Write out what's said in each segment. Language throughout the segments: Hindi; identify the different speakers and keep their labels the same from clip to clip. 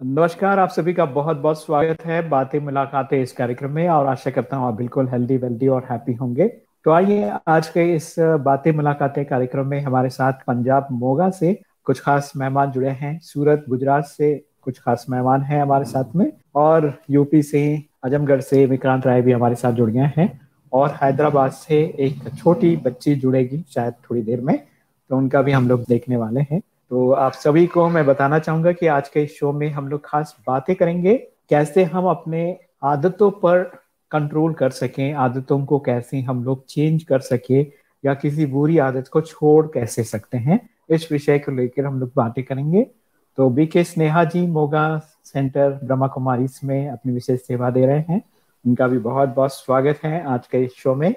Speaker 1: नमस्कार, आप सभी का बहुत बहुत स्वागत है बातें मुलाकातें इस कार्यक्रम में और आशा करता हूँ आप बिल्कुल हेल्दी वेल्दी और हैप्पी होंगे। तो आइए आज के इस बातें मुलाकातें कार्यक्रम में हमारे साथ पंजाब मोगा से कुछ खास मेहमान जुड़े हैं, सूरत, गुजरात से कुछ खास मेहमान हैं हमारे साथ में और यूपी से आजमगढ़ से विक्रांत राय भी हमारे साथ जुड़ गए हैं और हैदराबाद से एक छोटी बच्ची जुड़ेगी शायद थोड़ी देर में तो उनका भी हम लोग देखने वाले हैं। तो आप सभी को मैं बताना चाहूँगा कि आज के इस शो में हम लोग खास बातें करेंगे, कैसे हम अपने आदतों पर कंट्रोल कर सकें, आदतों को कैसे हम लोग चेंज कर सके, या किसी बुरी आदत को छोड़ कैसे सकते हैं, इस विषय को लेकर हम लोग बातें करेंगे। तो B K Sneha ji, Moga centre Brahma Kumari में अपनी विशेष सेवा दे रहे हैं। उनका भी बहुत बहुत स्वागत है आज के इस शो में।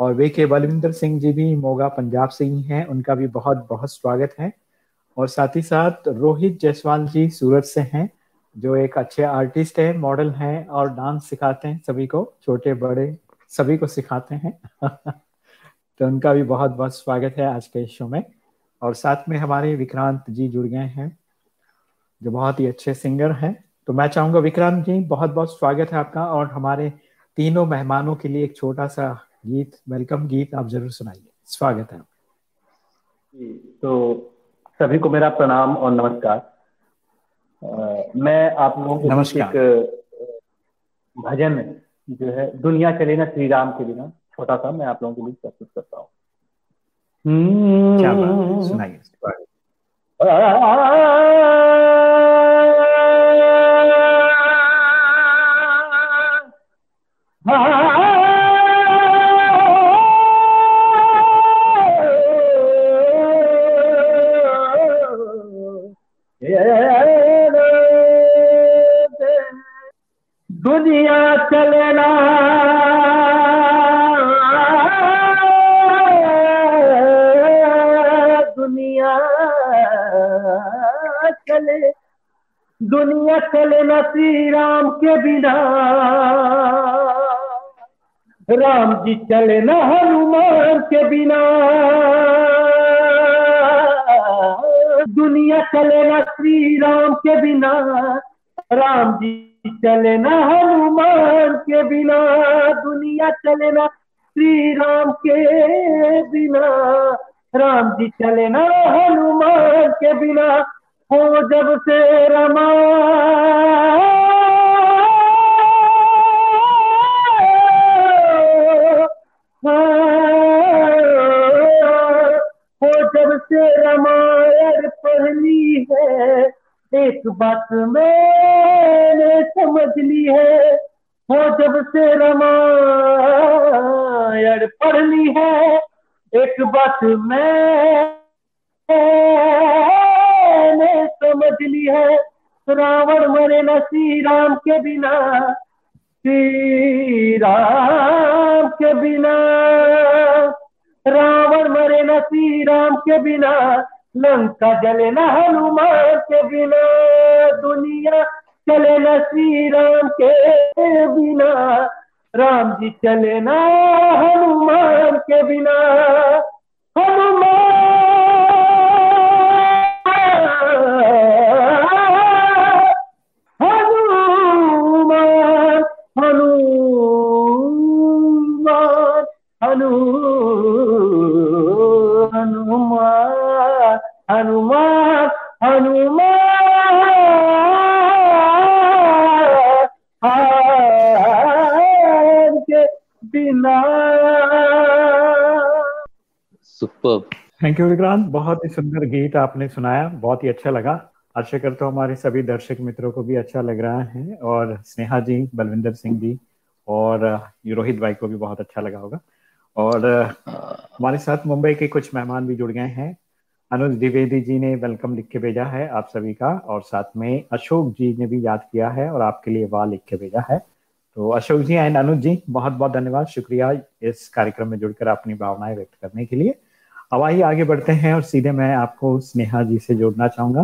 Speaker 1: और वे के बलविंदर सिंह जी भी मोगा पंजाब से ही हैं, उनका भी बहुत बहुत स्वागत है। और साथ ही साथ रोहित जायसवाल जी सूरत से हैं, जो एक अच्छे आर्टिस्ट हैं मॉडल हैं और डांस सिखाते हैं सभी को, छोटे, बड़े, सभी को सिखाते हैं। तो उनका भी बहुत बहुत स्वागत है आज के शो में। और साथ में हमारे विक्रांत जी जुड़ गए हैं, जो बहुत ही अच्छे सिंगर हैं। तो मैं चाहूँगा, विक्रांत जी, बहुत बहुत स्वागत है आपका और हमारे तीनों मेहमानों के लिए एक छोटा सा गीत वेलकम गीत आप ज़रूर सुनाइए। स्वागत है।
Speaker 2: तो सभी को मेरा प्रणाम और नमस्कार। आ, मैं आप लोगों को एक भजन जो है दुनिया चले ना श्री राम के बिना छोटा सा मैं आप लोगों के बीच प्रस्तुत करता हूँ।
Speaker 1: सुनाइए
Speaker 2: दुनिया चलना दुनिया चले। दुनिया चले न श्री राम के बिना। राम जी चले न हनुमान के बिना। दुनिया चले न श्री राम के बिना। राम जी चले ना हनुमान के बिना, दुनिया चले ना श्री राम के बिना। राम जी चले ना हनुमान के बिना, हो जब से रमा हो जब से रामायण पढ़ली है, एक बात मैंने समझ ली है, वो जब से रामायण पढ़ ली है, एक बात मैंने समझ ली है, रावण मरे न श्री राम के बिना श्री राम के बिना, रावण मरे न श्री राम के बिना, लंका जले न हनुमान के बिना, दुनिया चले न श्री राम के बिना। राम जी चले ना हनुमान के बिना।
Speaker 1: सुपर थैंक यू विक्रांत बहुत ही सुंदर गीत आपने सुनाया। बहुत ही अच्छा लगा। आशा करता हूँ हमारे सभी दर्शक मित्रों को भी अच्छा लग रहा है और स्नेहा जी, बलविंदर सिंह जी और रोहित भाई को भी बहुत अच्छा लगा होगा। और हमारे साथ मुंबई के कुछ मेहमान भी जुड़ गए हैं। अनुज द्विवेदी जी ने वेलकम लिख के भेजा है आप सभी का और साथ में अशोक जी ने भी याद किया है और आपके लिए वाह लिख के भेजा है। तो अशोक जी एंड अनुज जी, बहुत बहुत धन्यवाद। शुक्रिया इस कार्यक्रम में जुड़कर अपनी भावनाएँ व्यक्त करने के लिए। अब आइए, आगे बढ़ते हैं और सीधे मैं आपको स्नेहा जी से जोड़ना चाहूँगा।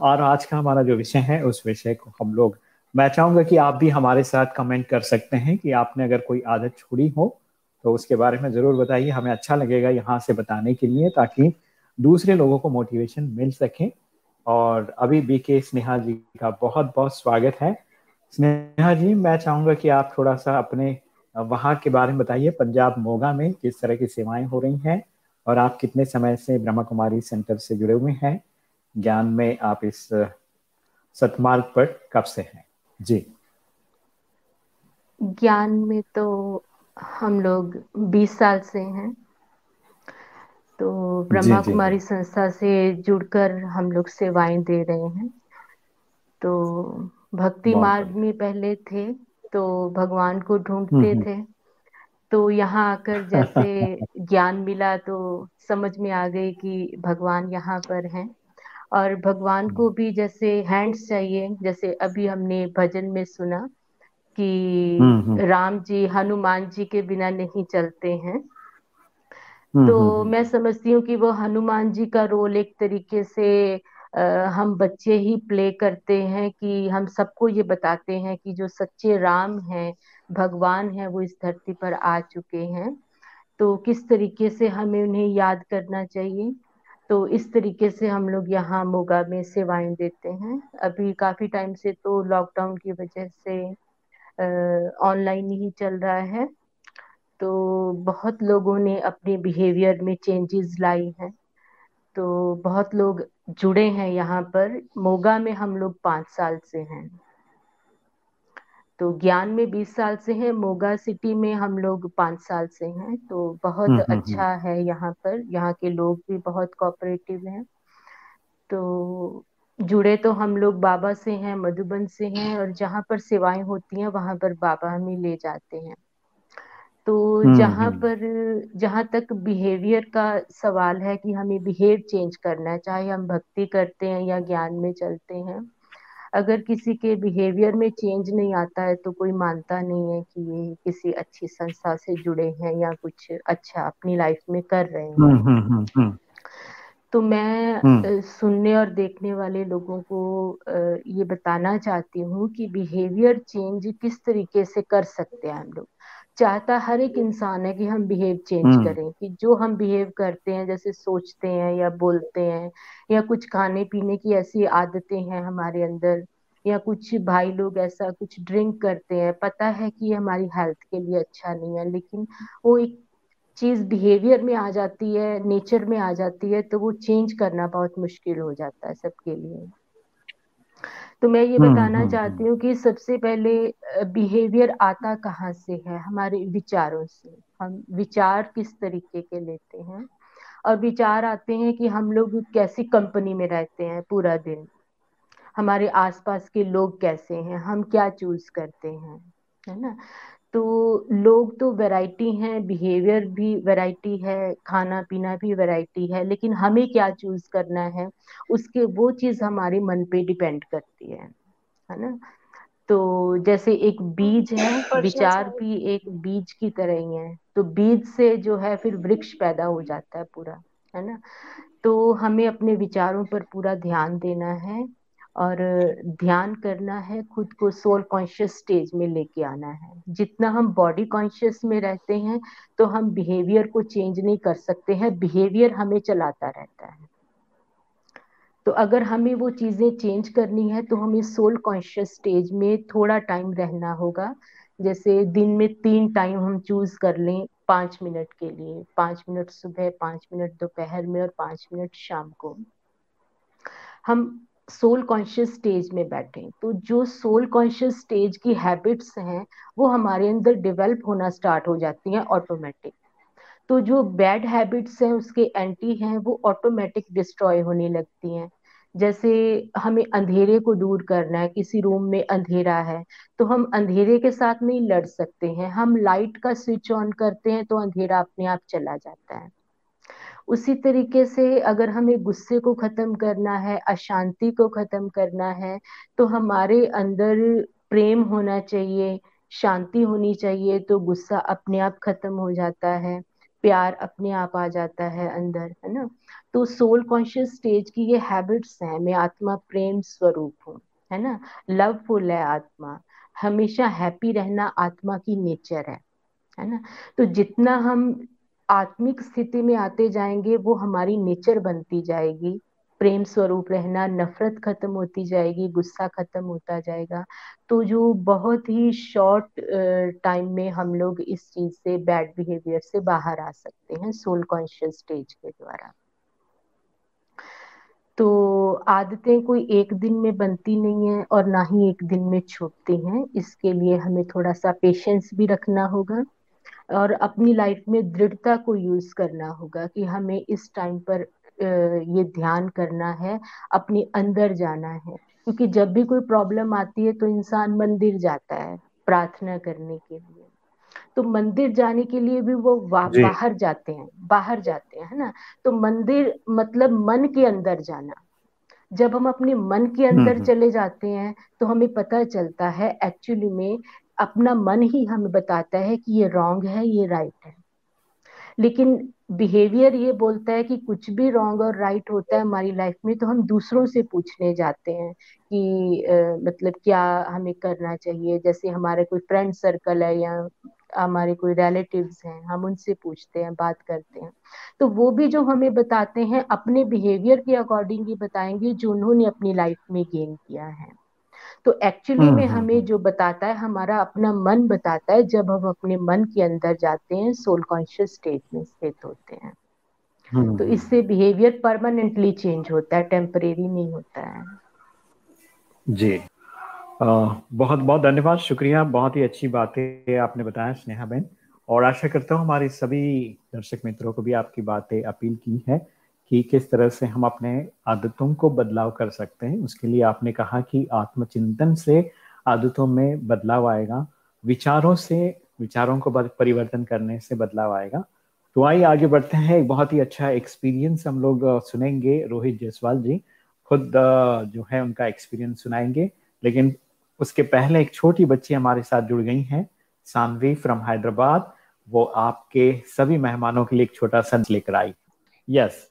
Speaker 1: और आज का हमारा जो विषय है, उस विषय को हम लोग, मैं चाहूँगा कि आप भी हमारे साथ कमेंट कर सकते हैं कि आपने अगर कोई आदत छोड़ी हो तो उसके बारे में ज़रूर बताइए। हमें अच्छा लगेगा यहाँ से बताने के लिए ताकि दूसरे लोगों को मोटिवेशन मिल सके। और अभी बी के स्नेहा जी का बहुत बहुत स्वागत है। स्नेहा जी मैं चाहूँगा कि आप थोड़ा सा अपने वहाँ के बारे में बताइए पंजाब मोगा में किस तरह की सेवाएँ हो रही हैं और आप कितने समय से ब्रह्मा कुमारी सेंटर से जुड़े हुए हैं? ज्ञान में आप इस सतमार्ग पर कब से हैं? जी।
Speaker 3: ज्ञान में तो हम लोग 20 साल से हैं। तो ब्रह्मा कुमारी संस्था से जुड़कर हम लोग सेवाएँ दे रहे हैं। तो भक्ति मार्ग में पहले थे तो भगवान को ढूंढते हम्म, हम्म। थे। तो यहाँ आकर जैसे ज्ञान मिला तो समझ में आ गई कि भगवान यहाँ पर हैं। और भगवान को भी जैसे हैंड्स चाहिए जैसे अभी हमने भजन में सुना कि हम्म, राम जी हनुमान जी के बिना नहीं चलते हैं। तो मैं समझती हूँ कि वो हनुमान जी का रोल एक तरीके से हम बच्चे ही प्ले करते हैं कि हम सबको ये बताते हैं कि जो सच्चे राम हैं, भगवान हैं, वो इस धरती पर आ चुके हैं। तो किस तरीके से हमें उन्हें याद करना चाहिए? तो इस तरीके से हम लोग यहाँ मोगा में सेवाएँ देते हैं। अभी काफ़ी टाइम से तो लॉकडाउन की वजह से ऑनलाइन ही चल रहा है। तो बहुत लोगों ने अपने बिहेवियर में चेंजेस लाई हैं। तो बहुत लोग जुड़े हैं यहाँ पर। मोगा में हम लोग पाँच साल से हैं। तो ज्ञान में बीस साल से हैं मोगा सिटी में हम लोग पाँच साल से हैं। तो बहुत हम्म, हम्म, अच्छा हम्म। है यहाँ पर। यहाँ के लोग भी बहुत कोऑपरेटिव हैं। तो जुड़े तो हम लोग बाबा से हैं मधुबन से हैं और जहाँ पर सेवाएँ होती हैं वहाँ पर बाबा हमें ले जाते हैं। तो हम्म, जहाँ हम्म। पर जहाँ तक बिहेवियर का सवाल है कि हमें बिहेव चेंज करना है चाहे हम भक्ति करते हैं या ज्ञान में चलते हैं अगर किसी के बिहेवियर में चेंज नहीं आता है तो कोई मानता नहीं है कि ये किसी अच्छी संस्था से जुड़े हैं या कुछ अच्छा अपनी लाइफ में कर रहे हैं। हम्म, तो मैं सुनने और देखने वाले लोगों को ये बताना चाहती हूँ कि बिहेवियर चेंज किस तरीके से कर सकते हैं हम लोग। चाहता हर एक इंसान है कि हम बिहेव चेंज हम्म। करें कि जो हम बिहेव करते हैं जैसे सोचते हैं या बोलते हैं या कुछ खाने पीने की ऐसी आदतें हैं हमारे अंदर या कुछ भाई लोग ऐसा कुछ ड्रिंक करते हैं पता है कि ये हमारी हेल्थ के लिए अच्छा नहीं है लेकिन वो एक चीज़ बिहेवियर में आ जाती है नेचर में आ जाती है तो वो चेंज करना बहुत मुश्किल हो जाता है सबके लिए तो मैं ये हम्म, बताना हम्म, चाहती हूँ कि सबसे पहले बिहेवियर आता कहाँ से है? हमारे विचारों से। हम विचार किस तरीके के लेते हैं? और विचार आते हैं कि हम लोग कैसी कंपनी में रहते हैं पूरा दिन? हमारे आसपास के लोग कैसे हैं? हम क्या चूज़ करते हैं? है ना? तो लोग तो वैरायटी हैं बिहेवियर भी वैरायटी है खाना पीना भी वैरायटी है लेकिन हमें क्या चूज़ करना है उसके वो चीज़ हमारे मन पे डिपेंड करती है है ना? तो जैसे एक बीज है विचार भी एक बीज की तरह ही है तो बीज से जो है फिर वृक्ष पैदा हो जाता है पूरा है ना? तो हमें अपने विचारों पर पूरा ध्यान देना है और ध्यान करना है, खुद को सोल कॉन्शियस स्टेज में लेके आना है। जितना हम बॉडी कॉन्शियस में रहते हैं तो हम बिहेवियर को चेंज नहीं कर सकते हैं बिहेवियर हमें चलाता रहता है। तो अगर हमें वो चीज़ें चेंज करनी है तो हमें सोल कॉन्शियस स्टेज में थोड़ा टाइम रहना होगा। जैसे दिन में तीन टाइम हम चूज़ कर लें, पाँच मिनट के लिए। पाँच मिनट सुबह, पाँच मिनट दोपहर में और पाँच मिनट शाम को। हम सोल कॉन्शियस स्टेज में बैठे तो जो सोल कॉन्शियस स्टेज की हैबिट्स हैं, वो हमारे अंदर डेवलप होना स्टार्ट हो जाती हैं ऑटोमेटिक तो जो बैड हैबिट्स हैं, उसके एंटी हैं, वो ऑटोमेटिक डिस्ट्रॉय होने लगती हैं। जैसे हमें अंधेरे को दूर करना है, किसी रूम में अंधेरा है तो हम अंधेरे के साथ नहीं लड़ सकते हैं। हम लाइट का स्विच ऑन करते हैं तो अंधेरा अपने आप चला जाता है। उसी तरीके से अगर हमें गुस्से को खत्म करना है, अशांति को खत्म करना है तो हमारे अंदर प्रेम होना चाहिए, शांति होनी चाहिए तो गुस्सा अपने आप खत्म हो जाता है, प्यार अपने आप आ जाता है अंदर, है ना? तो सोल कॉन्शियस स्टेज की ये हैबिट्स हैं, मैं आत्मा प्रेम स्वरूप हूँ, है ना? लवफुल है आत्मा, हमेशा हैप्पी रहना आत्मा की नेचर है है ना? तो जितना हम आत्मिक स्थिति में आते जाएँगे, वो हमारी नेचर बनती जाएगी। प्रेम स्वरूप रहना, नफरत खत्म होती जाएगी, गुस्सा खत्म होता जाएगा। तो जो बहुत ही शॉर्ट टाइम में हम लोग इस चीज़ से बैड बिहेवियर से बाहर आ सकते हैं सोल कॉन्शियस स्टेज के द्वारा। तो आदतें कोई एक दिन में बनती नहीं है और ना ही एक दिन में छूटती हैं। इसके लिए हमें थोड़ा सा पेशेंस भी रखना होगा। और अपनी लाइफ में दृढ़ता को यूज़ करना होगा कि हमें इस टाइम पर ये ध्यान करना है अपने अंदर जाना है। क्योंकि जब भी कोई प्रॉब्लम आती है तो इंसान मंदिर जाता है प्रार्थना करने के लिए। तो मंदिर जाने के लिए भी वो बाहर जाते हैं बाहर जाते हैं है ना? तो मंदिर मतलब मन के अंदर जाना। जब हम अपने मन के अंदर हम्म, हम्म। चले जाते हैं तो हमें पता चलता है एक्चुअली में अपना मन ही हमें बताता है कि ये रॉन्ग है ये राइट है। लेकिन बिहेवियर ये बोलता है कि कुछ भी रॉन्ग और राइट होता है हमारी लाइफ में तो हम दूसरों से पूछने जाते हैं कि आ, मतलब क्या हमें करना चाहिए। जैसे हमारे कोई फ्रेंड सर्कल है या हमारे कोई रिलेटिव्स हैं हम उनसे पूछते हैं बात करते हैं। तो वो भी जो हमें बताते हैं अपने बिहेवियर के अकॉर्डिंग ही बताएँगे जो उन्होंने अपनी लाइफ में गेन किया है। तो एक्चुअली में हमें हम्म, जो बताता है हमारा अपना मन बताता है जब हम अपने मन के अंदर जाते हैं सोल कॉन्शियस स्टेट में स्थित होते हैं। तो इससे बिहेवियर परमानेंटली चेंज होता है टेम्परेरी नहीं होता है।
Speaker 1: जी। आ, बहुत बहुत धन्यवाद शुक्रिया बहुत ही अच्छी बातें आपने बताया स्नेहा बहन। और आशा करता हूँ हमारे सभी दर्शक मित्रों को भी आपकी बातें अपील की है। कि किस तरह से हम अपने आदतों को बदलाव कर सकते हैं। उसके लिए आपने कहा कि आत्मचिंतन से आदतों में बदलाव आएगा, विचारों से, विचारों को परिवर्तन करने से बदलाव आएगा। तो आइए आगे बढ़ते हैं। एक बहुत ही अच्छा एक्सपीरियंस हम लोग सुनेंगे, रोहित जायसवाल जी। खुद जो है उनका एक्सपीरियंस सुनाएँगे। लेकिन उसके पहले एक छोटी बच्ची हमारे साथ जुड़ गई हैं, सानवी फ्रॉम हैदराबाद। वो आपके सभी मेहमानों के लिए एक छोटा सा लेकर आई। Yes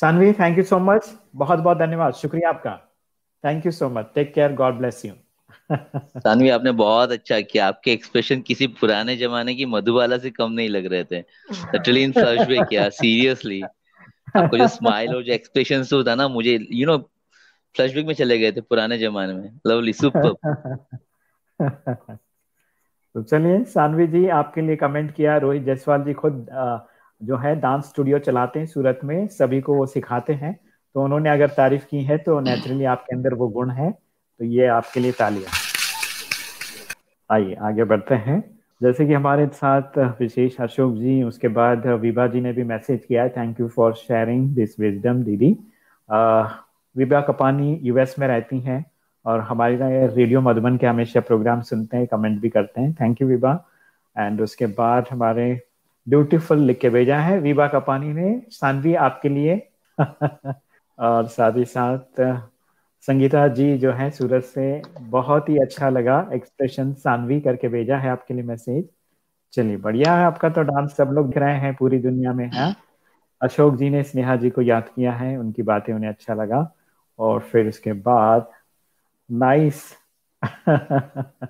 Speaker 1: Sanvi thank you so much बहुत बहुत धन्यवाद। शुक्रिया आपका। Thank you so much take care God bless you
Speaker 4: Sanvi आपने बहुत अच्छा किया। आपके एक्सप्रेशन किसी पुराने जमाने की मधुबाला से कम नहीं लग रहे थे। लिटरली इन फ्लश वे किया। सीरियसली आपको जो स्माइल और जो एक्सप्रेशन तो था ना मुझे यू नो फ्लैशबैक में चले गए थे पुराने जमाने में। लवली सुपर
Speaker 1: तो चलिए सानवी जी आपके लिए कमेंट किया। रोहित जायसवाल जी खुद जो है डांस स्टूडियो चलाते हैं सूरत में, सभी को वो सिखाते हैं। तो उन्होंने अगर तारीफ़ की है तो नेचुरली आपके अंदर वो गुण है। तो ये आपके लिए तालियाँ। आइए, आगे बढ़ते हैं। जैसे कि हमारे साथ विशेष अशोक जी, उसके बाद विभा जी ने भी मैसेज किया है। Thank you for sharing this wisdom दीदी। विभा कपानी यूएस में रहती हैं और हमारे रेडियो मधुबन के हमेशा प्रोग्राम सुनते हैं कमेंट भी करते हैं। Thank you Vibha. एंड उसके बाद हमारे ब्यूटीफुल लिख के भेजा है। विभा कपानी ने, सानवी आपके लिए। और साथ ही साथ, संगीता जी जो है सूरत से बहुत ही अच्छा लगा एक्सप्रेशन सानवी करके भेजा है आपके लिए मैसेज चलिए, बढ़िया है आपका तो डांस सब लोग रहे हैं पूरी दुनिया में, है। अशोक जी ने, स्नेहा जी को याद किया है, उनकी बातें उन्हें अच्छा लगा। और फिर उसके बाद नाइस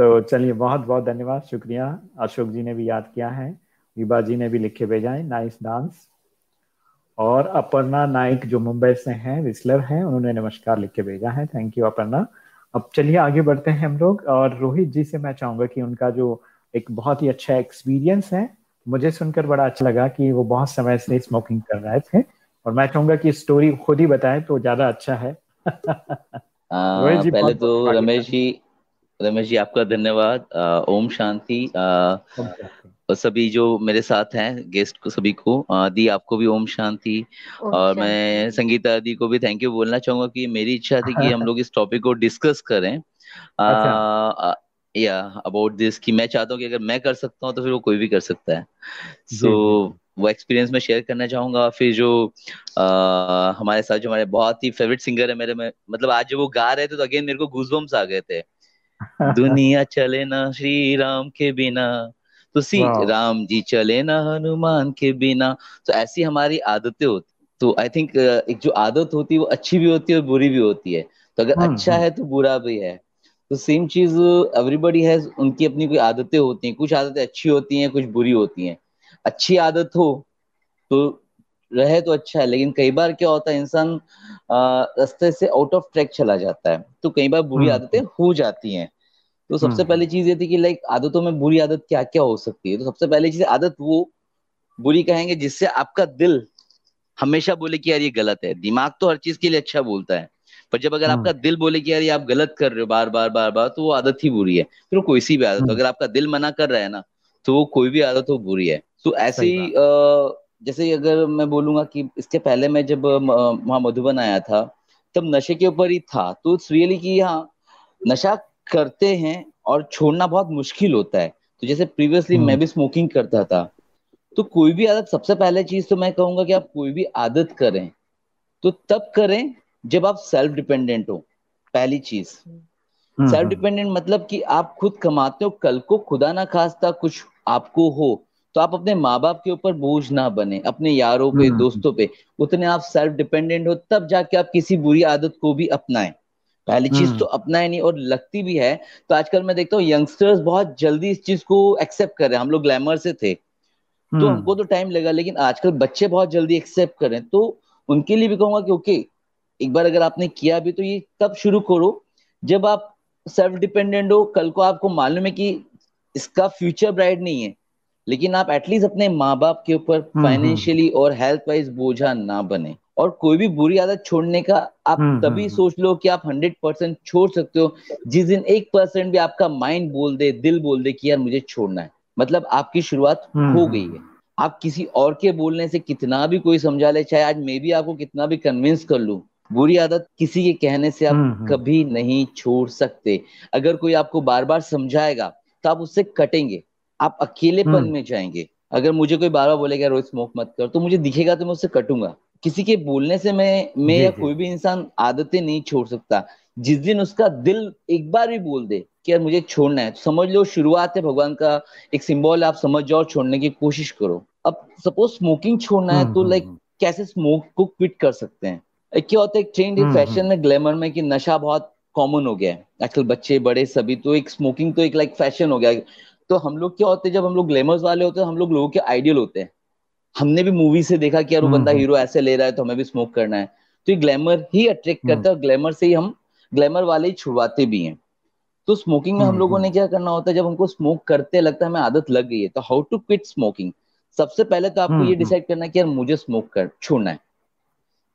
Speaker 1: तो चलिए बहुत बहुत धन्यवाद शुक्रिया। अशोक जी ने भी याद किया है विभा जी ने भी लिखे भेजा है नाइस डांस और अपर्णा नाइक जो मुंबई से हैं विस्लर हैं उन्होंने नमस्कार लिख के भेजा है। Thank you Aparna. अब चलिए आगे बढ़ते हैं हम लोग। और रोहित जी से मैं चाहूँगा कि उनका जो एक बहुत ही अच्छा एक्सपीरियंस है मुझे सुनकर बड़ा अच्छा लगा कि वो बहुत समय से स्मोकिंग कर रहे थे। और मैं चाहूँगा कि स्टोरी खुद ही बताएँ तो ज़्यादा अच्छा है।
Speaker 4: आ, पहले तो रमेश जी रमेश जी आपका धन्यवाद। ओम शांति। और सभी जो मेरे साथ हैं गेस्ट को सभी को दी आपको भी ओम शांति। और मैं संगीता दी को भी थैंक यू बोलना चाहूँगा कि मेरी इच्छा थी कि हम लोग इस टॉपिक को डिस्कस करें। अच्छा। या अबाउट दिस कि मैं चाहता हूँ कि अगर मैं कर सकता हूँ तो फिर वो कोई भी कर सकता है। सो so, वो एक्सपीरियंस मैं शेयर करना चाहूँगा। फिर जो आ, हमारे साथ जो हमारे बहुत ही फेवरेट सिंगर है मेरे में मतलब आज जो वो गा रहे थे तो अगेन मेरे को गूजबम्स आ गए थे। दुनिया चले ना श्री राम के बिना तो सी राम जी चले ना हनुमान के बिना। तो ऐसी हमारी आदतें होती तो आई थिंक एक जो आदत होती है वो अच्छी भी होती है और बुरी भी होती है। तो अगर हम्म, अच्छा। है तो बुरा भी है। तो सेम चीज़ एवरीबडी हैज़ उनकी अपनी कोई आदतें होती हैं। कुछ आदतें अच्छी होती हैं कुछ बुरी होती हैं। अच्छी आदत हो तो रहे तो अच्छा है लेकिन कई बार क्या होता है इंसान रास्ते से आउट ऑफ़ ट्रैक चला जाता है। तो कई बार बुरी हम्म, आदतें हो जाती हैं। तो सबसे पहली चीज़ ये थी कि लाइक आदतों में बुरी आदत क्या क्या हो सकती है? तो सबसे पहली चीज़ आदत वो बुरी कहेंगे जिससे आपका दिल हमेशा बोले कि यार ये गलत है। दिमाग तो हर चीज़ के लिए अच्छा बोलता है पर जब अगर आपका दिल बोले कि यार ये आप गलत कर रहे हो बार बार बार बार तो वो आदत ही बुरी है। फिर वो कोई सी भी आदत अगर आपका दिल मना कर रहा है ना तो वो कोई भी आदत हो बुरी है। तो ऐसे ही जैसे अगर मैं बोलूँगा कि इसके पहले मैं जब वहाँ मधुबन आया था तब नशे के ऊपर ही था। तो इट्स रियली कि हाँ नशा करते हैं और छोड़ना बहुत मुश्किल होता है। तो जैसे प्रीवियसली मैं भी स्मोकिंग करता था तो कोई भी आदत सबसे पहले चीज़ तो मैं कहूँगा कि आप कोई भी आदत करें तो तब करें जब आप सेल्फ डिपेंडेंट हो पहली चीज़। सेल्फ डिपेंडेंट मतलब कि आप खुद कमाते हो कल को खुदा ना खास्ता कुछ आपको हो तो आप अपने माँ बाप के ऊपर बोझ ना बने अपने यारों पे हम्म। दोस्तों पे। उतने आप सेल्फ डिपेंडेंट हो तब जाके आप किसी बुरी आदत को भी अपनाएँ। पहली चीज़ तो अपना ही नहीं और लगती भी है तो आजकल मैं देखता हूँ यंगस्टर्स बहुत जल्दी इस चीज़ को एक्सेप्ट कर रहे हैं। हम लोग ग्लैमर से थे। तो हम्म। हमको तो टाइम लगा लेकिन आजकल बच्चे बहुत जल्दी एक्सेप्ट कर। रहे हैं तो उनके लिए भी कहूँगा कि ओके एक बार अगर आपने किया भी तो ये तब शुरू करो जब आप सेल्फ डिपेंडेंट हो। कल को आपको मालूम है कि इसका फ्यूचर ब्राइट नहीं है। लेकिन आप एटलीस्ट अपने माँ बाप के ऊपर फाइनेंशियली हम्म, और हेल्थ वाइज बोझा ना बने। और कोई भी बुरी आदत छोड़ने का आप हम्म, तभी हम्म, सोच लो कि आप हंड्रेड परसेंट छोड़ सकते हो। जिस दिन एक परसेंट भी आपका माइंड बोल दे दिल बोल दे कि यार मुझे छोड़ना है मतलब आपकी शुरुआत हम्म, हो गई है। आप किसी और के बोलने से कितना भी कोई समझा ले चाहे आज मैं भी आपको कितना भी कन्विंस कर लू बुरी आदत किसी के कहने से आप कभी नहीं छोड़ सकते। अगर कोई आपको बार बार समझाएगा तो आप उससे कटेंगे। आप अकेलेपन में जाएँगे। अगर मुझे कोई बार बार बोलेगा रोज स्मोक मत कर तो मुझे दिखेगा तो मैं उससे कटूँगा। किसी के बोलने से मैं मैं या कोई भी इंसान आदतें नहीं छोड़ सकता। जिस दिन उसका दिल एक बार भी बोल दे कि यार मुझे छोड़ना है तो समझ लो शुरुआत है भगवान का। एक सिंबल आप समझ जाओ छोड़ने की कोशिश करो। अब सपोज़ स्मोकिंग छोड़ना है तो लाइक हम्म, हम्म, हम्म। कैसे स्मोक को क्विट कर सकते हैं? क्या होता है ट्रेंड फ़ैशन में ग्लैमर में कि नशा बहुत कॉमन हो गया है। आजकल बच्चे बड़े सभी तो एक स्मोकिंग तो एक लाइक फ़ैशन हो गया। तो हम लोग क्या होते हैं जब हम लोग ग्लैमर्स वाले होते हैं हम लोग लोगों के आइडियल होते हैं। हमने भी मूवी से देखा कि यार वो हम्म, बंदा हीरो हम्म। ऐसे ले रहा है तो हमें भी स्मोक करना है। तो ये ग्लैमर ही अट्रैक्ट करता है और ग्लैमर से ही हम ग्लैमर वाले ही छुड़वाते भी हैं। तो स्मोकिंग में हम लोगों हम्म, ने क्या करना होता है जब हमको स्मोक करते लगता है हमें आदत लग गई है तो हाउ टू क्विट स्मोकिंग सबसे पहले तो आपको ये डिसाइड करना है कि यार मुझे स्मोक कर छोड़ना है।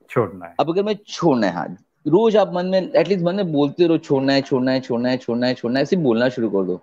Speaker 1: छोड़ना है।
Speaker 4: अब अगर मैं छोड़ना है हाँ रोज आप मन में एटलीस्ट मन में बोलते रहो छोड़ना है छोड़ना है छोड़ना है छोड़ना है छोड़ना है ऐसे बोलना शुरू कर दो।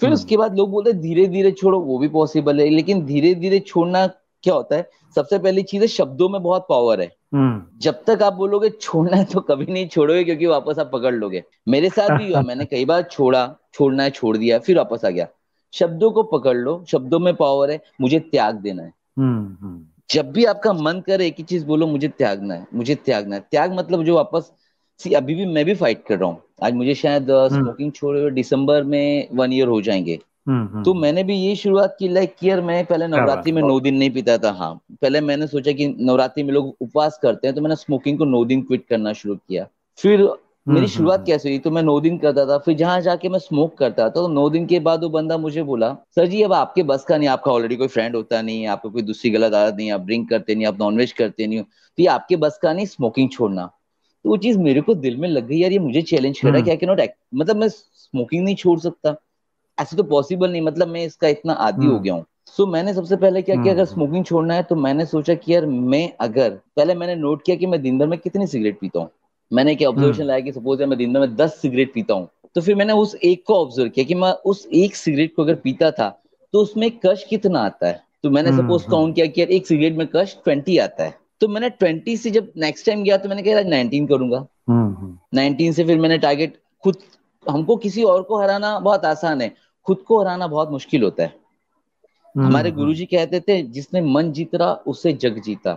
Speaker 4: फिर उसके बाद लोग बोलते हैं धीरे धीरे छोड़ो वो भी पॉसिबल है। लेकिन धीरे धीरे छोड़ना क्या होता है? सबसे पहली चीज़ है शब्दों में बहुत पावर है। हम्म। जब तक आप बोलोगे छोड़ना है तो कभी नहीं छोड़ोगे क्योंकि वापस आप पकड़ लोगे। मेरे साथ भी हुआ मैंने कई बार छोड़ा छोड़ना है छोड़ दिया फिर वापस आ गया। शब्दों को पकड़ लो शब्दों में पावर है मुझे त्याग देना है। हम्म, हम्म। जब भी आपका मन करे एक ही चीज़ बोलो मुझे त्यागना है मुझे त्यागना है। त्याग मतलब जो वापस सी अभी भी मैं भी फाइट कर रहा हूँ। आज मुझे शायद स्मोकिंग छोड़े हुए दिसंबर में वन ईयर हो जाएँगे। हम्म, हम्म। तो मैंने भी ये शुरुआत की लाइक कियर मैं पहले नवरात्रि में नौ दिन नहीं पीता था हाँ। पहले मैंने सोचा कि नवरात्रि में लोग उपवास करते हैं तो मैंने स्मोकिंग को नौ दिन क्विट करना शुरू किया। फिर हम्म, मेरी शुरुआत कैसे हुई? तो मैं नौ दिन करता था फिर जहाँ जाके मैं स्मोक करता था तो नौ दिन के बाद वो बंदा मुझे बोला सर जी अब आपके बस का नहीं आपका ऑलरेडी कोई फ्रेंड होता नहीं आपको कोई दूसरी गलत आदत नहीं आप ड्रिंक करते नहीं आप नॉनवेज करते नहीं हो तो ये आपके बस का नहीं स्मोकिंग छोड़ना। तो वो चीज़ मेरे को दिल में लग गई यार ये मुझे चैलेंज कर रहा है कि आई कैन नॉट मतलब मैं स्मोकिंग नहीं छोड़ सकता। ऐसे तो पॉसिबल नहीं मतलब मैं इसका इतना आदि हो गया हूँ। सो so, मैंने सबसे पहले क्या किया अगर स्मोकिंग छोड़ना है तो मैंने सोचा कि यार मैं अगर पहले मैंने नोट किया कि मैं दिन भर में कितनी सिगरेट पीता हूँ। मैंने क्या ऑब्जर्वेशन लाया कि सपोज़ मैं दिन भर में दस सिगरेट पीता हूँ। तो फिर मैंने उस एक को ऑब्ज़र्व किया कि मैं उस एक सिगरेट को अगर पीता था तो उसमें कश कितना आता है? तो मैंने सपोज़ हम्म, काउंट हम्म। किया कि यार एक सिगरेट में कश ट्वेंटी आता है। तो मैंने ट्वेंटी से जब नेक्स्ट टाइम गया तो मैंने कहा नाइनटीन करूँगा. नाइनटीन हम्म, से फिर मैंने टारगेट खुद हमको किसी और को हराना बहुत आसान है। खुद को हराना बहुत मुश्किल होता है। हमारे गुरु जी कहते थे जिसने मन जीत रहा उससे जग जीता।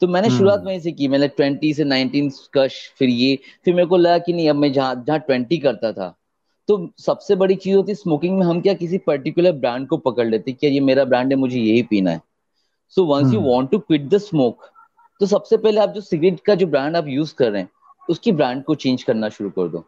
Speaker 4: तो मैंने हम्म। शुरुआत वहीं से की। मैंने ट्वेंटी से नाइनटीन कश फिर ये फिर मेरे को लगा कि नहीं अब मैं जहाँ जहाँ ट्वेंटी करता था। तो सबसे बड़ी चीज़ होती है स्मोकिंग में हम क्या किसी पर्टिकुलर ब्रांड को पकड़ लेते क्या ये मेरा ब्रांड है मुझे यही पीना है। So once you want to quit the smoke तो सबसे पहले आप जो सिगरेट का जो ब्रांड आप यूज़ कर रहे हैं उसकी ब्रांड को चेंज करना शुरू कर दो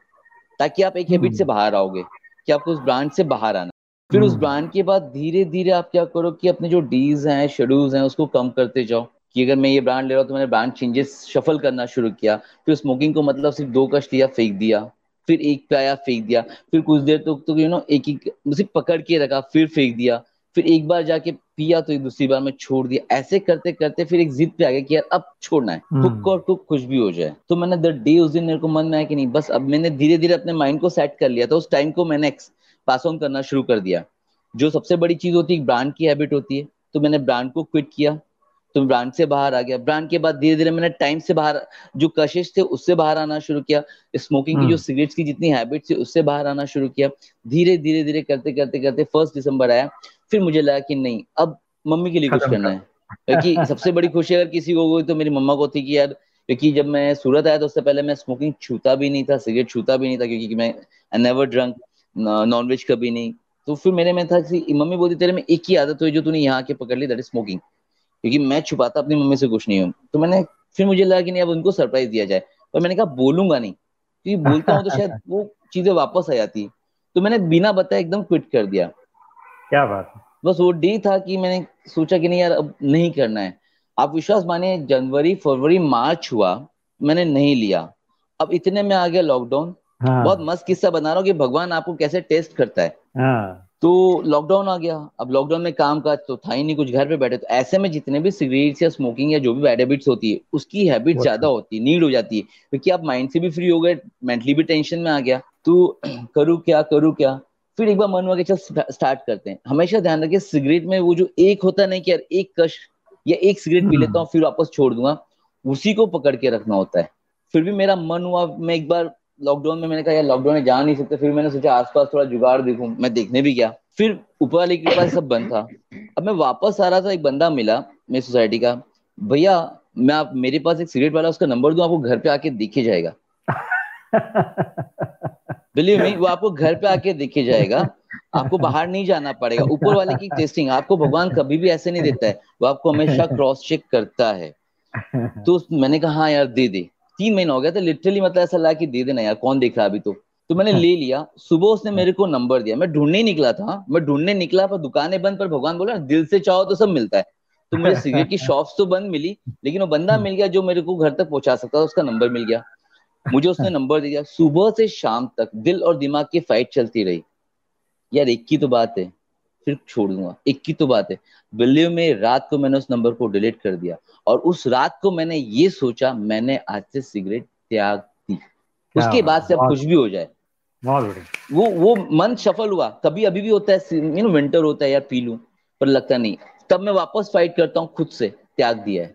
Speaker 4: ताकि आप एक हैबिट हम्म। से बाहर आओगे कि आपको उस ब्रांड से बाहर आना फिर उस ब्रांड हम्म। के बाद धीरे धीरे आप क्या करो कि अपने जो डीज हैं शेड्यूल्स हैं उसको कम करते जाओ कि अगर मैं ये ब्रांड ले रहा हूँ तो मैंने ब्रांड चेंजेस शफल करना शुरू किया फिर स्मोकिंग को मतलब सिर्फ़ दो कश लिया फेंक दिया फिर एक पे आया फेंक दिया फिर कुछ देर तक तो यू नो एक एक सिर्फ़ पकड़ के रखा फिर फेंक दिया फिर एक बार जाके पिया तो एक दूसरी बार में छोड़ दिया। ऐसे करते करते फिर एक जिद पे आ गया कि यार अब छोड़ना है। हम्म। और कुक कुछ भी हो जाए। तो मैंने द डे उस दिन मेरे को मन में आया कि नहीं बस अब मैंने धीरे धीरे अपने माइंड को सेट कर लिया था। उस टाइम को मैंने पास ऑन करना शुरू कर दिया। जो सबसे बड़ी चीज़ होती है ब्रांड की हैबिट होती है। तो मैंने ब्रांड को क्विट किया। तो ब्रांड से बाहर आ गया। ब्रांड के बाद धीरे धीरे मैंने टाइम से बाहर जो कशिश थे उससे बाहर आना शुरू किया। स्मोकिंग की जो सिगरेट्स हम्म। की जितनी हैबिट थी उससे बाहर आना शुरू किया। धीरे धीरे धीरे करते करते करते फ़र्स्ट दिसंबर आया। फिर मुझे लगा कि नहीं अब मम्मी के लिए कुछ करना है। क्योंकि सबसे बड़ी खुशी अगर किसी को हुई तो मेरी मम्मा को थी कि यार क्योंकि जब मैं सूरत आया तो उससे पहले मैं स्मोकिंग छूता भी नहीं था सिगरेट छूता भी नहीं था क्योंकि मैं आई नेवर ड्रंक नॉनवेज कभी नहीं। तो फिर मेरे में था कि मम्मी बोलती तेरे में एक ही आदत हुई जो तूने यहाँ के पकड़ ली दैट इज़ स्मोकिंग क्योंकि मैं छुपाता अपनी मम्मी से कुछ नहीं हूँ। तो मैंने फिर मुझे लगा कि नहीं अब उनको सरप्राइज़ दिया जाए। पर मैंने कहा बोलूँगा नहीं। क्योंकि बोलता हूँ तो शायद वो चीज़ें वापस आ जाती। तो मैंने बिना बताए एकदम क्विट कर दिया।
Speaker 1: क्या बात
Speaker 4: बस वो डी था कि मैंने सोचा कि नहीं यार अब नहीं करना है। आप विश्वास मानिए जनवरी फरवरी मार्च हुआ मैंने नहीं लिया। अब इतने में आ गया लॉकडाउन हाँ। बहुत मस्त किस्सा बना रहा हूँ कि भगवान आपको कैसे टेस्ट करता है। हाँ। तो लॉकडाउन आ गया। अब लॉकडाउन में काम काज तो था ही नहीं कुछ घर पे बैठे तो। ऐसे में जितने भी सिगरेट्स या स्मोकिंग या जो भी बैड हैबिट्स होती है उसकी हैबिट ज़्यादा होती है नीड हो जाती है। क्योंकि आप माइंड से भी फ्री हो गए मेंटली भी टेंशन में आ गया। तो करूँ क्या करूँ क्या? फिर एक बार मन हुआ कि चल स्टार्ट करते हैं। हमेशा ध्यान रखिए सिगरेट में वो जो एक होता नहीं कि यार एक कश या एक सिगरेट पी लेता हूँ फिर वापस छोड़ दूँगा। उसी को पकड़ के रखना होता है। फिर भी मेरा मन हुआ मैं एक बार लॉकडाउन में मैंने कहा यार लॉकडाउन में जा नहीं सकते। फिर मैंने सोचा आसपास थोड़ा जुगाड़ देखूँ मैं देखने भी गया। फिर ऊपर वाले के पास सब बंद था। अब मैं वापस आ रहा था एक बंदा मिला मेरी सोसाइटी का। भैया मैं आप मेरे पास एक सिगरेट वाला उसका नंबर दूँ आपको घर पे आके देखे जाएगा। बिलीव मी वो आपको घर पे आके देखे जाएगा। आपको बाहर नहीं जाना पड़ेगा। ऊपर वाले की टेस्टिंग आपको भगवान कभी भी ऐसे नहीं देता है। वो आपको हमेशा क्रॉस चेक करता है। तो मैंने कहा हाँ यार दे दे। तीन महीना हो गया था लिटरली मतलब ऐसा लगा कि दे देना यार कौन देख रहा अभी तो? तो मैंने ले लिया। सुबह उसने मेरे को नंबर दिया। मैं ढूँढने निकला था। मैं ढूँढने निकला पर दुकानें बंद पर भगवान बोला दिल से चाहो तो सब मिलता है। तो मुझे सिगरेट की शॉप्स तो बंद मिली लेकिन वो बंदा मिल गया जो मेरे को घर तक पहुँचा सकता था उसका नंबर मिल गया। मुझे उसने नंबर दिया। सुबह से शाम तक दिल और दिमाग की फाइट चलती रही। यार एक की तो बात है फिर छोड़ दूँगा। एक की तो बात है। बिल्ली में रात को मैंने उस नंबर को डिलीट कर दिया और उस रात को मैंने ये सोचा मैंने आज से सिगरेट त्याग दी। उसके बाद से अब कुछ भी हो जाए। वो वो मन सफल हुआ। कभी अभी भी होता है यू नो विंटर होता है यार पी लू पर लगता नहीं। तब मैं वापस फाइट करता हूँ खुद से त्याग दिया है।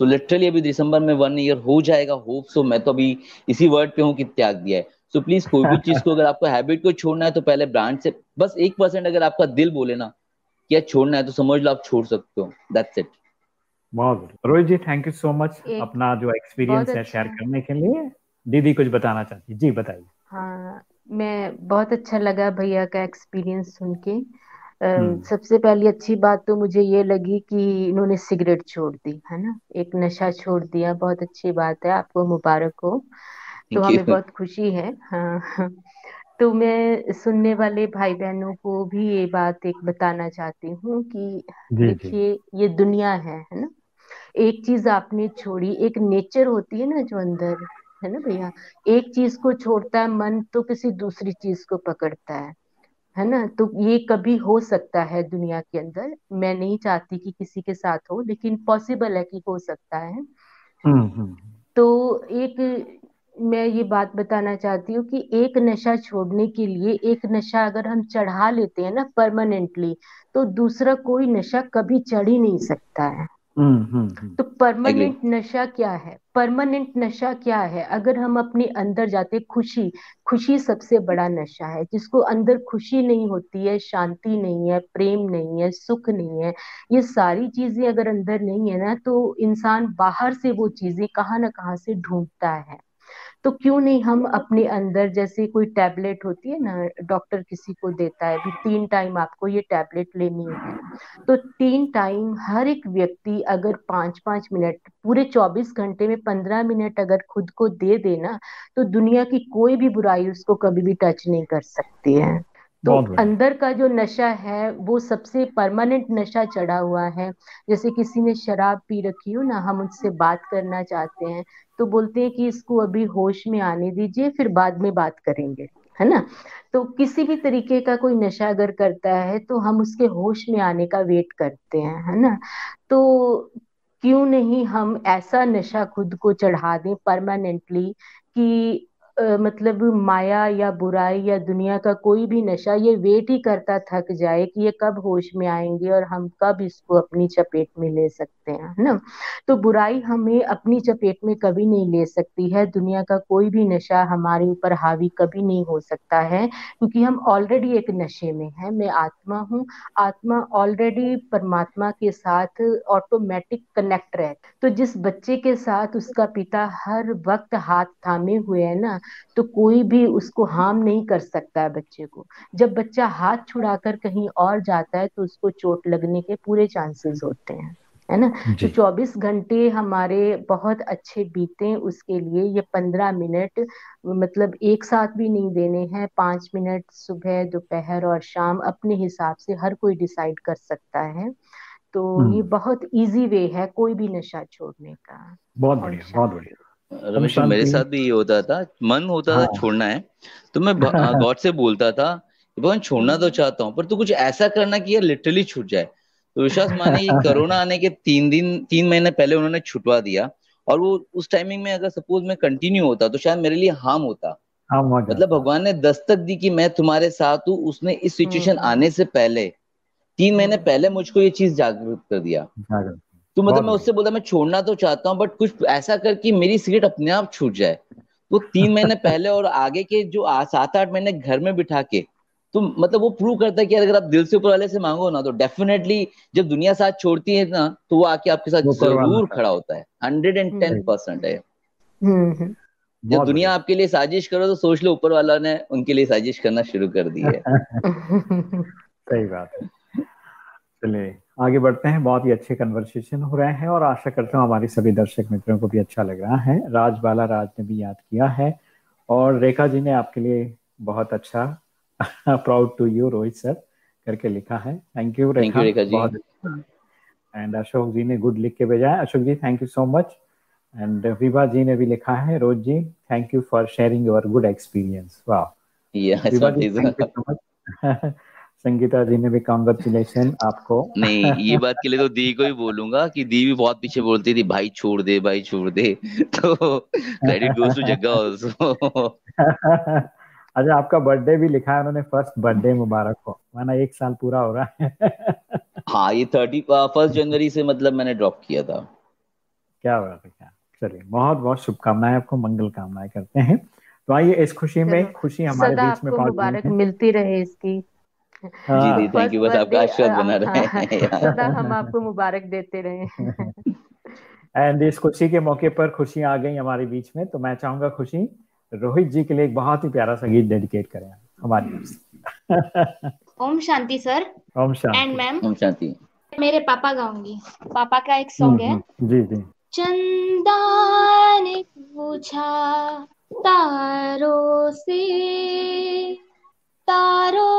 Speaker 4: सो. लिटरली अभी दिसंबर में वन ईयर हो जाएगा होप सो मैं तो अभी इसी वर्ड पे हूँ कि त्याग दिया है सो प्लीज़ कोई भी चीज़ को अगर आपको हैबिट को छोड़ना है तो पहले ब्रांड से बस एक परसेंट अगर आपका दिल बोले ना क्या छोड़ना है तो समझ लो आप छोड़ सकते हो दैट्स इट
Speaker 1: बहुत Rohit ji thank you so much अपना जो एक्सपीरियंस है शेयर अच्छा। करने के लिए दीदी कुछ बताना चाहती जी बताइए
Speaker 3: हाँ मैं बहुत अच्छा लगा भैया का एक्सपीरियंस सुन के। सबसे पहली अच्छी बात तो मुझे ये लगी कि इन्होंने सिगरेट छोड़ दी है ना? एक नशा छोड़ दिया बहुत अच्छी बात है आपको मुबारक हो। तो हमें बहुत खुशी है हाँ तो मैं सुनने वाले भाई बहनों को भी ये बात एक बताना चाहती हूँ कि देखिए ये दुनिया है है ना? एक चीज़ आपने छोड़ी एक नेचर होती है ना जो अंदर है ना भैया? एक चीज़ को छोड़ता है मन तो किसी दूसरी चीज़ को पकड़ता है। है ना तो ये कभी हो सकता है दुनिया के अंदर मैं नहीं चाहती कि किसी के साथ हो लेकिन पॉसिबल है कि हो सकता है हम्म, हम्म। तो एक मैं ये बात बताना चाहती हूँ कि एक नशा छोड़ने के लिए एक नशा अगर हम चढ़ा लेते हैं ना परमानेंटली तो दूसरा कोई नशा कभी चढ़ ही नहीं सकता है। तो परमानेंट नशा क्या है? परमानेंट नशा क्या है? अगर हम अपने अंदर जाते खुशी खुशी सबसे बड़ा नशा है। जिसको अंदर खुशी नहीं होती है शांति नहीं है प्रेम नहीं है सुख नहीं है ये सारी चीज़ें अगर अंदर नहीं है ना तो इंसान बाहर से वो चीज़ें कहाँ ना कहाँ से ढूंढता है। तो क्यों नहीं हम अपने अंदर जैसे कोई टैबलेट होती है ना डॉक्टर किसी को देता है भी तीन टाइम आपको ये टैबलेट लेनी है। तो तीन टाइम हर एक व्यक्ति अगर पाँच पाँच मिनट, पूरे चौबीस घंटे में पंद्रह मिनट अगर खुद को दे देना तो दुनिया की कोई भी बुराई उसको कभी भी टच नहीं कर सकती है। तो अंदर का जो नशा है वो सबसे परमानेंट नशा चढ़ा हुआ है। जैसे किसी ने शराब पी रखी हो ना हम उससे बात करना चाहते हैं तो बोलते हैं कि इसको अभी होश में आने दीजिए फिर बाद में बात करेंगे है ना? तो किसी भी तरीके का कोई नशा अगर करता है तो हम उसके होश में आने का वेट करते हैं है ना? तो क्यों नहीं हम ऐसा नशा खुद को चढ़ा दें परमानेंटली कि मतलब माया या बुराई या दुनिया का कोई भी नशा, ये वेट ही करता थक जाए कि ये कब होश में आएँगे और हम कब इसको अपनी चपेट में ले सकते हैं, है ना? तो बुराई हमें अपनी चपेट में कभी नहीं ले सकती है। दुनिया का कोई भी नशा हमारे ऊपर हावी कभी नहीं हो सकता है, क्योंकि हम ऑलरेडी एक नशे में है। मैं आत्मा हूँ, आत्मा ऑलरेडी परमात्मा के साथ ऑटोमेटिक कनेक्ट रहे तो जिस बच्चे के साथ उसका पिता हर वक्त हाथ थामे हुए है ना तो कोई भी उसको हार्म नहीं कर सकता है बच्चे को। जब बच्चा हाथ छुड़ाकर कहीं और जाता है तो उसको चोट लगने के पूरे चांसेस होते हैं है ना? तो 24 घंटे हमारे बहुत अच्छे बीते उसके लिए। ये 15 मिनट मतलब एक साथ भी नहीं देने हैं। पाँच मिनट सुबह दोपहर और शाम अपने हिसाब से हर कोई डिसाइड कर सकता है। तो ये हम्म। बहुत इजी वे है कोई भी नशा छोड़ने का।
Speaker 1: बहुत बढ़िया बहुत बढ़िया।
Speaker 4: रमेश मेरे साथ भी ये होता था। मन होता हाँ। था छोड़ना है। तो मैं गॉड से बोलता था भगवान छोड़ना तो चाहता हूँ पर तू कुछ ऐसा करना कि यार लिटरली छूट जाए। तो विश्वास माने ये कोरोना आने के तीन दिन तीन महीने पहले उन्होंने छुटवा दिया। और वो उस टाइमिंग में अगर सपोज़ मैं कंटिन्यू होता तो शायद मेरे लिए हार्म होता। मतलब भगवान ने दस्तक दी कि मैं तुम्हारे साथ हूँ उसने इस सिचुएशन हम्म। आने से पहले तीन महीने हम्म। पहले मुझको ये चीज़ जागरूक कर दिया। तो मतलब मैं उससे बोला मैं छोड़ना तो चाहता हूँ बट कुछ ऐसा कर कि मेरी सिगरेट अपने आप छूट जाए। तो तीन महीने पहले और आगे के जो सात आठ महीने घर में बिठा के तो मतलब वो प्रूव करता है कि अगर आप दिल से ऊपर वाले से मांगो ना तो डेफिनेटली जब दुनिया साथ छोड़ती है ना तो वो आके आपके साथ ज़रूर खड़ा होता है। हंड्रेड एंड टेन परसेंट है हम्म, हम्म। जब दुनिया आपके लिए साजिश करो तो सोच लो ऊपर वाला ने उनके लिए साजिश करना शुरू कर दी है।
Speaker 1: सही बात है। चलिए आगे बढ़ते हैं। बहुत ही अच्छे कन्वर्सेशन हो रहे हैं और आशा करता हूँ हमारे सभी दर्शक मित्रों को भी अच्छा लग रहा है। राज बाला राज ने भी याद किया है और रेखा जी ने आपके लिए बहुत अच्छा proud to you Rohit sir करके लिखा है। Thank you Rekha, Rekha ji. बहुत एंड अशोक जी ने गुड लिख के भेजा है। Ashok ji thank you so much and Vibha ji ने भी लिखा है। Rose ji thank you for sharing your good experience वाह संगीता जी ने भी कॉन्ग्रेचुलेशन आपको।
Speaker 4: नहीं ये बात के लिए तो दी को ही बोलूँगा कि दी भी बहुत पीछे बोलती थी भाई छोड़ दे भाई छोड़ दे। तो credit goes to Jagga also
Speaker 1: अच्छा आपका बर्थडे भी लिखा है उन्होंने फ़र्स्ट बर्थडे मुबारक हो। माना एक साल पूरा हो रहा है।
Speaker 4: हाँ ये थर्टी फ़र्स्ट जनवरी से मतलब मैंने ड्रॉप किया था।
Speaker 1: क्या बात है क्या? चलिए बहुत बहुत शुभकामनाएँ आपको मंगल कामनाएँ करते हैं। तो आइए इस खुशी में खुशी हमारे बीच में
Speaker 3: मुबारक मिलती रहे इसकी।
Speaker 4: जी जी थैंक यू बस आपका आशीर्वाद बना रहे। हैं।
Speaker 3: सदा हम आपको मुबारक देते रहे।
Speaker 1: एंड इस खुशी के मौके पर खुशी आ गई हमारे बीच में तो मैं चाहूँगा खुशी रोहित जी के लिए एक बहुत ही प्यारा सा गीत डेडिकेट करें हमारी
Speaker 5: ओम शांति सर।
Speaker 1: ओम शांति।
Speaker 5: एंड मैम
Speaker 4: ओम शांति।
Speaker 5: मेरे पापा गाऊँगी। पापा का एक सॉन्ग है। हम्म,
Speaker 1: हम्म, जी जी।
Speaker 5: चंदा ने पूछा तारों से तारों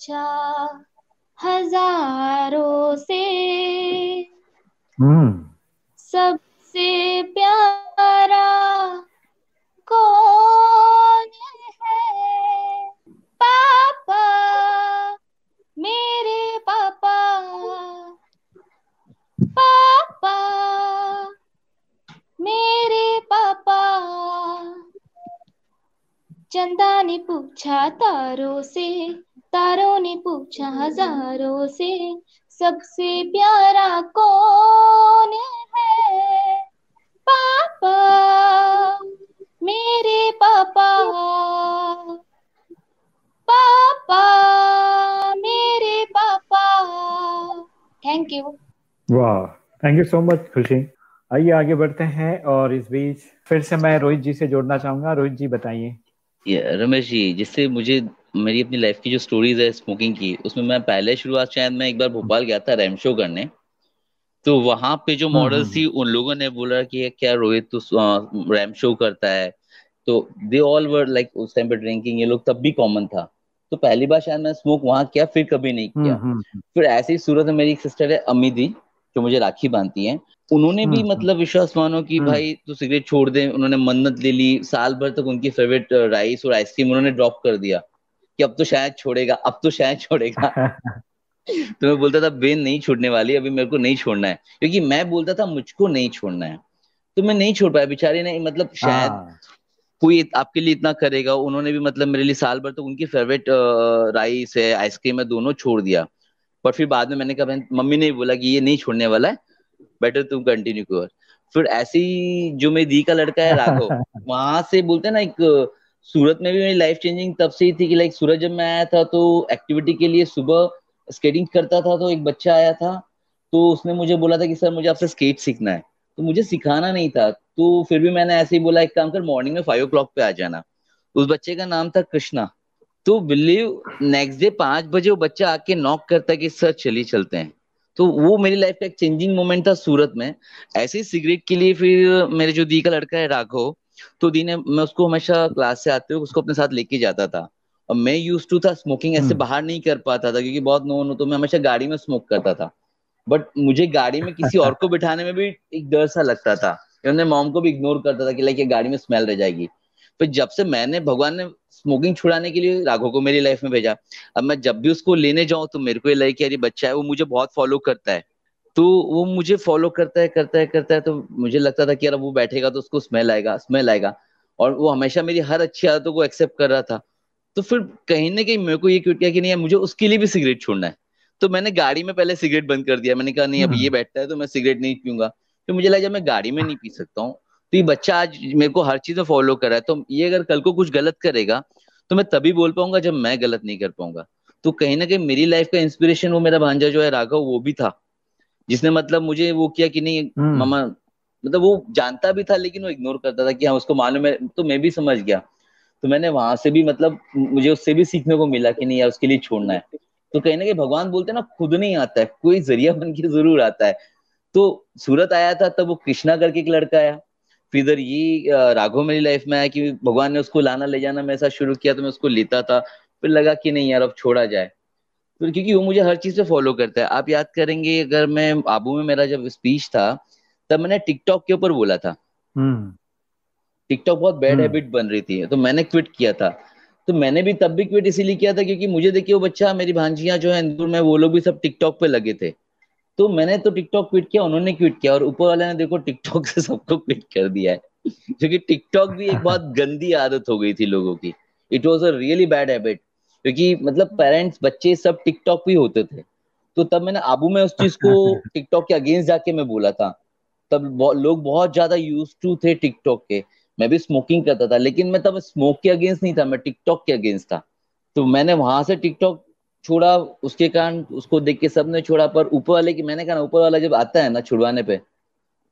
Speaker 5: पूछा हज़ारों से।
Speaker 1: हम्म।
Speaker 5: सबसे प्यारा कौन है? पापा मेरे पापा। पापा मेरे पापा। चंदा ने पूछा तारों से तारों ने पूछा हज़ारों से सबसे प्यारा कौन है? पापा मेरे पापा। पापा मेरे पापा। थैंक यू
Speaker 1: वाह thank you so much Khushi. आइए आगे बढ़ते हैं और इस बीच फिर से मैं रोहित जी से जोड़ना चाहूँगा। रोहित जी बताइए।
Speaker 4: रमेश जी जिससे मुझे मेरी अपनी लाइफ की जो स्टोरीज है स्मोकिंग की उसमें मैं पहले शुरुआत शायद मैं एक बार भोपाल गया था रैम शो करने। तो वहाँ पे जो मॉडल्स हम्म, थी हम्म। उन लोगों ने बोला कि क्या रोहित तो रैम शो करता है। तो दे ऑल वर लाइक उस टाइम पे ड्रिंकिंग ये लोग तब भी कॉमन था। तो पहली बार शायद मैं स्मोक वहाँ किया फिर कभी नहीं किया। हम्म, फिर ऐसे ही सूरत में मेरी एक सिस्टर है अमिदी जो मुझे राखी बांधती है। उन्होंने भी मतलब विश्वास मानो कि भाई तो सिगरेट छोड़ दे। उन्होंने मन्नत ले ली साल भर तक उनकी फेवरेट राइस और आइसक्रीम उन्होंने ड्रॉप कर दिया। कि अब तो शायद छोड़ेगा अब तो शायद छोड़ेगा। तो मैं बोलता था बेन नहीं छोड़ने वाली अभी मेरे को नहीं छोड़ना है। क्योंकि मैं बोलता था मुझको नहीं छोड़ना है। तो मैं नहीं छोड़ पाया बेचारी ने मतलब शायद हाँ। कोई आपके लिए इतना करेगा उन्होंने भी मतलब मेरे लिए साल भर तो उनकी फेवरेट राइस है आइसक्रीम है दोनों छोड़ दिया। पर फिर बाद में मैंने कहा मम्मी ने बोला कि ये नहीं छोड़ने वाला है बेटर तुम कंटिन्यू कर। फिर ऐसी जो मेरी दी का लड़का है राघव वहाँ से बोलते ना एक सूरत में भी मेरी लाइफ चेंजिंग तब से ही थी कि लाइक सूरत जब मैं आया था तो एक्टिविटी के लिए सुबह स्केटिंग करता था तो एक बच्चा आया था तो उसने मुझे बोला था कि, सर, मुझे आपसे स्केट सीखना है। तो मुझे सिखाना नहीं था तो फिर भी मैंने ऐसे ही बोला, एक काम कर मॉर्निंग में फाइव ओ पे आ जाना। उस बच्चे का नाम था कृष्णा। तो बिलीव नेक्स्ट डे पाँच बजे वो बच्चा आके नॉक करता कि, सर, चलिए चलते हैं। तो वो मेरी लाइफ का एक चेंजिंग मोमेंट था सूरत में। ऐसे ही सिगरेट के लिए फिर मेरे जो दी का लड़का है, राघव तो दी ने मैं उसको हमेशा क्लास से आते हुए उसको अपने साथ लेके जाता था। और मैं यूज़ टू था स्मोकिंग ऐसे हम्म। बाहर नहीं कर पाता था क्योंकि बहुत नो नो तो मैं हमेशा गाड़ी में स्मोक करता था। बट मुझे गाड़ी में किसी और को बिठाने में भी एक डर सा लगता था। मैं मॉम को भी इग्नोर करता था कि लाइक ये गाड़ी में स्मेल रह जाएगी। फिर जब से मैंने भगवान ने स्मोकिंग छुड़ाने के लिए राघव को मेरी लाइफ में भेजा। अब मैं जब भी उसको लेने जाऊँ तो मेरे को ये लगे कि यार बच्चा है वो मुझे बहुत फॉलो करता है। तो वो मुझे फॉलो करता है करता है करता है तो मुझे लगता था कि यार वो बैठेगा तो उसको स्मेल आएगा स्मेल आएगा। और वो हमेशा मेरी हर अच्छी आदतों को एक्सेप्ट कर रहा था। तो फिर कहीं ना कहीं मेरे को ये क्यों किया कि नहीं मुझे उसके लिए भी सिगरेट छोड़ना है। तो मैंने गाड़ी में पहले सिगरेट बंद कर दिया। मैंने कहा नहीं अब ये हम्म। बैठता है तो मैं सिगरेट नहीं पीऊँगा। तो मुझे लगा मैं गाड़ी में नहीं पी सकता हूँ। तो ये बच्चा आज मेरे को हर चीज़ में फॉलो कर रहा है। तो ये अगर कल को कुछ गलत करेगा तो मैं तभी बोल पाऊँगा जब मैं गलत नहीं कर पाऊँगा। तो कहीं ना कहीं मेरी लाइफ का इंस्पिरेशन वो मेरा भांजा जो है राघव वो भी था। जिसने मतलब मुझे वो किया कि नहीं हम्म। मामा मतलब वो जानता भी था लेकिन वो इग्नोर करता था कि हाँ उसको मालूम है तो मैं भी समझ गया। तो मैंने वहाँ से भी मतलब मुझे उससे भी सीखने को मिला कि नहीं यार उसके लिए छोड़ना है। तो कहीं ना कहीं भगवान बोलते ना खुद नहीं आता है कोई ज़रिया बन के ज़रूर आता है। तो सूरत आया था तब वो कृष्णा करके एक लड़का आया। फिर इधर ये राघव मेरी लाइफ में आया कि भगवान ने उसको लाना ले जाना मैं ऐसा शुरू किया तो मैं उसको लेता था। फिर लगा कि नहीं यार अब छोड़ा जाए। तो क्योंकि वो मुझे हर चीज़ से फॉलो करता है। आप याद करेंगे अगर मैं आबू में मेरा जब स्पीच था तब मैंने टिकटॉक के ऊपर बोला था। हम्म। टिकटॉक बहुत बैड हैबिट हम्म। बन रही थी तो मैंने क्विट किया था। तो मैंने भी तब भी क्विट इसीलिए किया था क्योंकि मुझे देखिए वो बच्चा मेरी भांजियाँ जो है इंदौर में वो लोग भी सब टिकटॉक पे लगे थे। तो मैंने तो टिकटॉक क्विट किया उन्होंने क्विट किया और ऊपर वाले ने देखो टिकटॉक से सबको क्विट कर दिया है। क्योंकि टिकटॉक भी एक बहुत गंदी आदत हो गई थी लोगों की। It was a really bad habit क्योंकि मतलब पेरेंट्स बच्चे सब टिकटॉक भी होते थे। तो तब मैंने आबू में उस चीज़ को टिकटॉक के अगेंस्ट जाके मैं बोला था। तब लोग बहुत ज़्यादा यूज़ टू थे टिकटॉक के। मैं भी स्मोकिंग करता था लेकिन मैं तब स्मोक के अगेंस्ट नहीं था मैं टिकटॉक के अगेंस्ट था। तो मैंने वहाँ से टिकटॉक छोड़ा उसके कारण उसको देख के सबने छोड़ा पर ऊपर वाले की मैंने कहा ना ऊपर वाला जब आता है ना छुड़वाने पे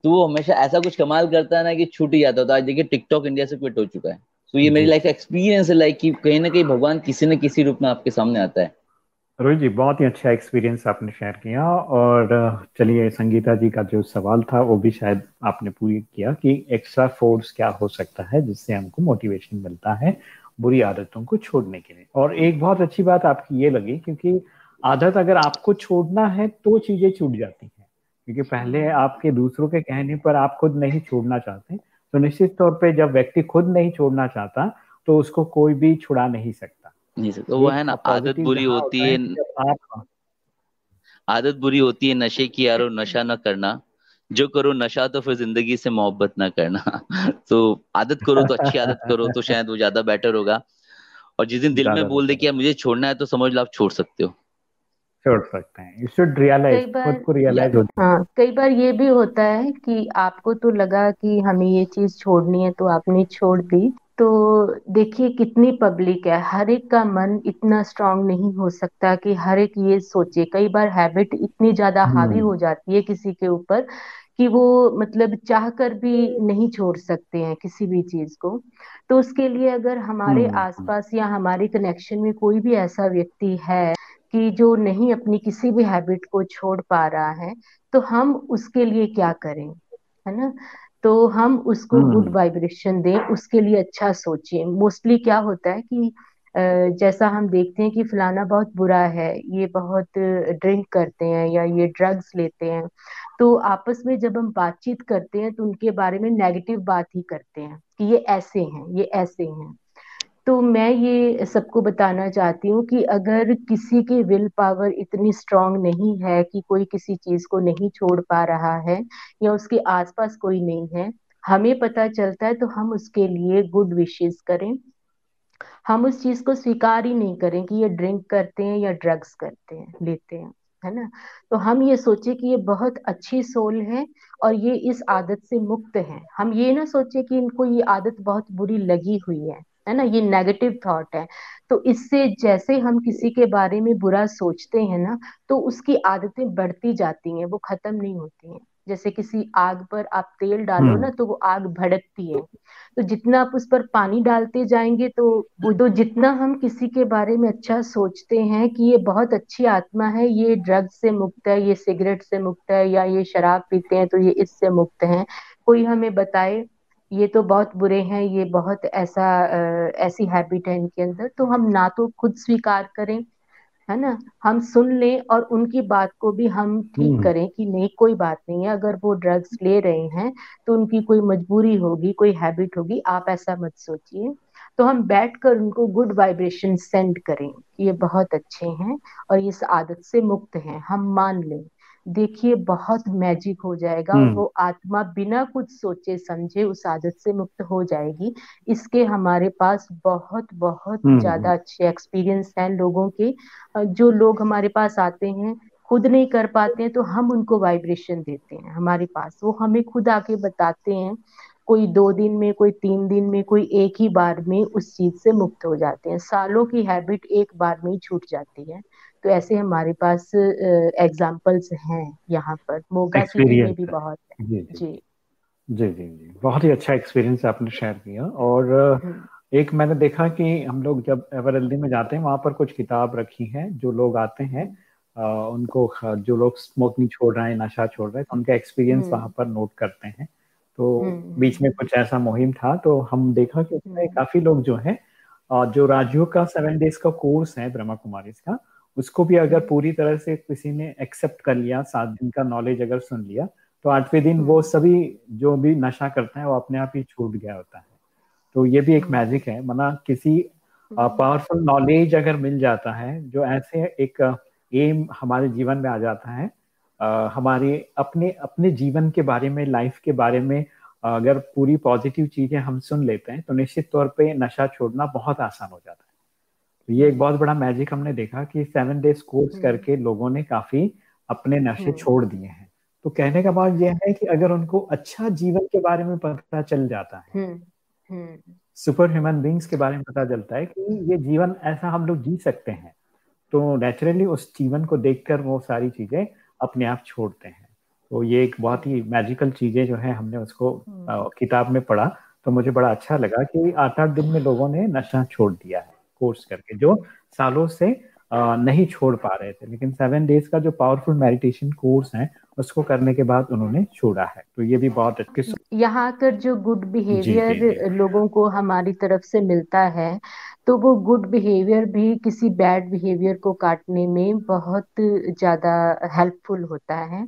Speaker 4: तो वो हमेशा ऐसा कुछ कमाल करता है ना कि छूट ही जाता था आज देखिए टिकटॉक इंडिया से क्विट हो चुका है। तो ये मेरी लाइफ एक्सपीरियंस है लाइक कि कहीं ना कहीं भगवान किसी न किसी रूप में आपके सामने आता है।
Speaker 1: रोहित जी बहुत ही अच्छा एक्सपीरियंस आपने शेयर किया और चलिए संगीता जी का जो सवाल था वो भी शायद आपने पूरी किया कि एक्स्ट्रा फोर्स क्या हो सकता है जिससे हमको मोटिवेशन मिलता है बुरी आदतों को छोड़ने के लिए। और एक बहुत अच्छी बात आपकी ये लगी क्योंकि आदत अगर आपको छोड़ना है तो चीज़ें छूट जाती हैं। क्योंकि पहले आपके दूसरों के कहने पर आप खुद नहीं छोड़ना चाहते तो निश्चित तौर पे जब व्यक्ति खुद नहीं छोड़ना चाहता तो उसको कोई भी छुड़ा नहीं सकता।
Speaker 4: नहीं सकता। वो है ना आदत बुरी होती है आप आदत बुरी होती है नशे की यारो नशा न करना। जो करो नशा तो फिर ज़िंदगी से मोहब्बत ना करना। तो आदत करो तो अच्छी आदत करो तो शायद वो ज़्यादा बेटर होगा। और जिस दिन दिल में बोल दे कि मुझे छोड़ना है तो समझ लो आप छोड़ सकते हो।
Speaker 1: छोड़ सकते हैं। यू शुड रियलाइज़ खुद को रियलाइज़ होता
Speaker 3: हाँ कई बार ये भी होता है कि आपको तो लगा कि हमें ये चीज़ छोड़नी है तो आपने छोड़ दी। तो देखिए कितनी पब्लिक है। हर एक का मन इतना स्ट्रांग नहीं हो सकता कि हर एक ये सोचे। कई बार हैबिट इतनी ज़्यादा हावी हम्म। हो जाती है किसी के ऊपर कि वो मतलब चाह कर भी नहीं छोड़ सकते हैं किसी भी चीज़ को। तो उसके लिए अगर हमारे हम्म, आसपास या हमारे कनेक्शन में कोई भी ऐसा व्यक्ति है कि जो नहीं अपनी किसी भी हैबिट को छोड़ पा रहा है तो हम उसके लिए क्या करें? है ना? तो हम उसको गुड हम्म। वाइब्रेशन दें उसके लिए अच्छा सोचें। मोस्टली क्या होता है कि जैसा हम देखते हैं कि फलाना बहुत बुरा है ये बहुत ड्रिंक करते हैं या ये ड्रग्स लेते हैं तो आपस में जब हम बातचीत करते हैं तो उनके बारे में नेगेटिव बात ही करते हैं कि ये ऐसे हैं ये ऐसे हैं। तो मैं ये सबको बताना चाहती हूँ कि अगर किसी की विल पावर इतनी स्ट्रांग नहीं है कि कोई किसी चीज़ को नहीं छोड़ पा रहा है या उसके आसपास कोई नहीं है, हमें पता चलता है तो हम उसके लिए गुड विशेष करें। हम उस चीज़ को स्वीकार ही नहीं करें कि ये ड्रिंक करते हैं या ड्रग्स करते हैं, लेते हैं, है ना? तो हम ये सोचे कि ये बहुत अच्छी सोल है और ये इस आदत से मुक्त है। हम ये ना सोचे कि इनको ये आदत बहुत बुरी लगी हुई है। है ना ये नेगेटिव थॉट है। तो इससे जैसे हम किसी के बारे में बुरा सोचते हैं ना तो उसकी आदतें बढ़ती जाती हैं वो खत्म नहीं होती हैं। जैसे किसी आग पर आप तेल डालो हम्म। ना तो वो आग भड़कती है। तो जितना आप उस पर पानी डालते जाएँगे तो वो तो जितना हम किसी के बारे में अच्छा सोचते हैं कि ये बहुत अच्छी आत्मा है ये ड्रग्स से मुक्त है ये सिगरेट से मुक्त है या ये शराब पीते हैं तो ये इससे मुक्त है कोई हमें बताए ये तो बहुत बुरे हैं ये बहुत ऐसा ऐसी हैबिट है इनके अंदर तो हम ना तो खुद स्वीकार करें है ना? हम सुन लें और उनकी बात को भी हम ठीक हम्म। करें कि नहीं कोई बात नहीं है अगर वो ड्रग्स ले रहे हैं तो उनकी कोई मजबूरी होगी कोई हैबिट होगी आप ऐसा मत सोचिए। तो हम बैठकर उनको गुड वाइब्रेशन सेंड करें ये बहुत अच्छे हैं और इस आदत से मुक्त हैं हम मान लें। देखिए बहुत मैजिक हो जाएगा हम्म। वो आत्मा बिना कुछ सोचे समझे उस आदत से मुक्त हो जाएगी। इसके हमारे पास बहुत बहुत हम्म, ज़्यादा हम्म। अच्छे एक्सपीरियंस हैं लोगों के। जो लोग हमारे पास आते हैं खुद नहीं कर पाते हैं तो हम उनको वाइब्रेशन देते हैं हमारे पास। वो हमें खुद आके बताते हैं कोई दो दिन में कोई तीन दिन में कोई एक ही बार में उस चीज़ से मुक्त हो जाते हैं। सालों की हैबिट एक बार में ही छूट जाती है। तो ऐसे हमारे पास एग्जाम्पल्स हैं यहाँ पर। मोगा सिटी में भी बहुत है। जी जी।
Speaker 1: जी। जी जी बहुत ही अच्छा एक्सपीरियंस आपने शेयर किया और हम्म। एक मैंने देखा कि हम लोग जब एवरल्दी में जाते हैं वहाँ पर कुछ किताब रखी है जो लोग आते हैं उनको जो लोग स्मोकिंग छोड़ रहे हैं नशा छोड़ रहे हैं तो उनका एक्सपीरियंस हम्म। वहाँ पर नोट करते हैं। तो हम्म। बीच में कुछ ऐसा मुहिम था तो हम देखा कि उसमें काफ़ी लोग जो है जो राजयोग का सेवन डेज़ का कोर्स है ब्रह्मा कुमारी का उसको भी अगर पूरी तरह से किसी ने एक्सेप्ट कर लिया सात दिन का नॉलेज अगर सुन लिया तो आठवें दिन वो हम्म। सभी जो भी नशा करता है वो अपने आप ही छूट गया होता है तो ये भी एक मैजिक हम्म। है मना किसी पावरफुल हम्म। नॉलेज अगर मिल जाता है जो ऐसे एक एम हमारे जीवन में आ जाता है हमारे अपने अपने जीवन के बारे में लाइफ के बारे में अगर पूरी पॉजिटिव चीज़ें हम सुन लेते हैं तो निश्चित तौर पे नशा छोड़ना बहुत आसान हो जाता है तो ये एक बहुत बड़ा मैजिक हमने देखा कि सेवन डेज़ कोर्स करके लोगों ने काफ़ी अपने नशे हम्म। छोड़ दिए हैं। तो कहने का बात यह है कि अगर उनको अच्छा जीवन के बारे में पता चल जाता है सुपर ह्यूमन बींग्स के बारे में पता चलता है कि ये जीवन ऐसा हम लोग जी सकते हैं तो नेचुरली उस जीवन को देखकर वो सारी चीज़ें अपने आप छोड़ते हैं। तो ये एक बहुत ही मैजिकल चीज़ें जो है हमने उसको हम्म। किताब में पढ़ा तो मुझे बड़ा अच्छा लगा कि आठ आठ दिन में लोगों ने नशा छोड़ दिया है। कोर्स करके, जो सालों से नहीं छोड़ पा रहे थे। लेकिन सेवन डेज़ का जो पावरफुल मेडिटेशन कोर्स है उसको करने के बाद उन्होंने छोड़ा है। तो ये भी बहुत
Speaker 3: अच्छी यहाँ आकर जो गुड बिहेवियर लोगों को हमारी तरफ़ से मिलता है तो वो गुड बिहेवियर भी किसी बैड बिहेवियर को काटने में बहुत ज़्यादा हेल्पफुल होता है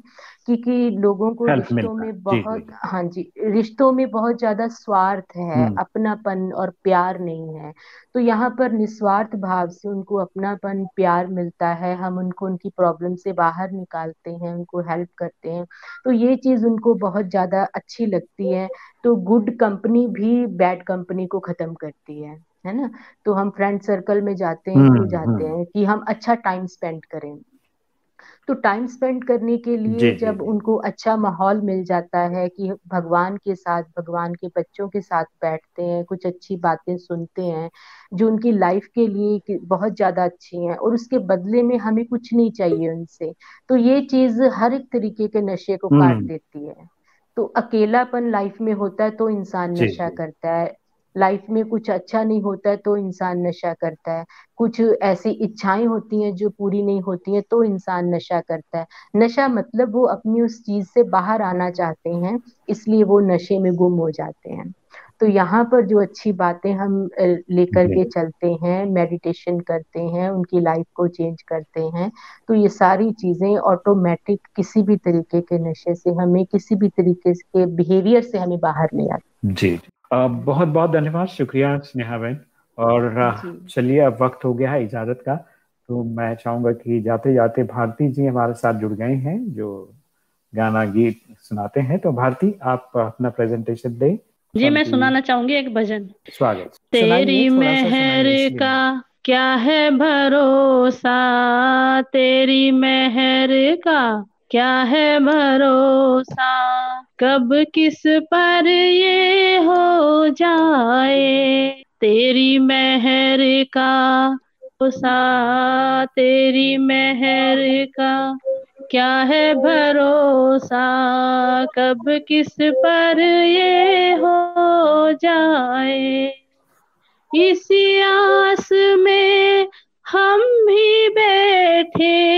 Speaker 3: क्योंकि लोगों को रिश्तों में बहुत हाँ जी रिश्तों में बहुत ज़्यादा स्वार्थ है हम्म। अपनापन और प्यार नहीं है तो यहाँ पर निस्वार्थ भाव से उनको अपनापन प्यार मिलता है हम उनको उनकी प्रॉब्लम से बाहर निकालते हैं उनको हेल्प करते हैं। तो ये चीज़ उनको बहुत ज़्यादा अच्छी लगती है। तो गुड कंपनी भी बैड कंपनी को खत्म करती है है ना? तो हम फ्रेंड सर्कल में जाते हैं तो हम्म, जाते हम्म। हैं कि हम अच्छा टाइम स्पेंड करें। तो टाइम स्पेंड करने के लिए जी, जब जी, उनको अच्छा माहौल मिल जाता है कि भगवान के साथ भगवान के बच्चों के साथ बैठते हैं कुछ अच्छी बातें सुनते हैं जो उनकी लाइफ के लिए बहुत ज़्यादा अच्छी हैं और उसके बदले में हमें कुछ नहीं चाहिए उनसे तो ये चीज़ हर एक तरीके के नशे को काट हम्म। देती है। तो अकेलापन लाइफ में होता है तो इंसान नशा करता है। लाइफ में कुछ अच्छा नहीं होता है तो इंसान नशा करता है। कुछ ऐसी इच्छाएँ होती हैं जो पूरी नहीं होती हैं तो इंसान नशा करता है। नशा मतलब वो अपनी उस चीज़ से बाहर आना चाहते हैं इसलिए वो नशे में गुम हो जाते हैं। तो यहाँ पर जो अच्छी बातें हम लेकर के चलते हैं मेडिटेशन करते हैं उनकी लाइफ को चेंज करते हैं तो ये सारी चीज़ें ऑटोमेटिक किसी भी तरीके के नशे से हमें किसी भी तरीके के बिहेवियर से हमें बाहर ले आती
Speaker 1: जी। बहुत बहुत धन्यवाद शुक्रिया स्नेहा बहन। और चलिए अब वक्त हो गया है इजाज़त का तो मैं चाहूँगा कि जाते जाते भारती जी हमारे साथ जुड़ गए हैं जो गाना गीत सुनाते हैं। तो भारती आप अपना प्रेजेंटेशन दें।
Speaker 6: जी मैं सुनाना चाहूँगी एक भजन।
Speaker 1: स्वागत।
Speaker 6: तेरी मेहर का क्या है भरोसा? तेरी मेहर का क्या है भरोसा? कब किस पर ये हो जाए? तेरी मेहर का भरोसा तेरी मेहर का क्या है भरोसा? कब किस पर ये हो जाए? इसी आस में हम भी बैठे,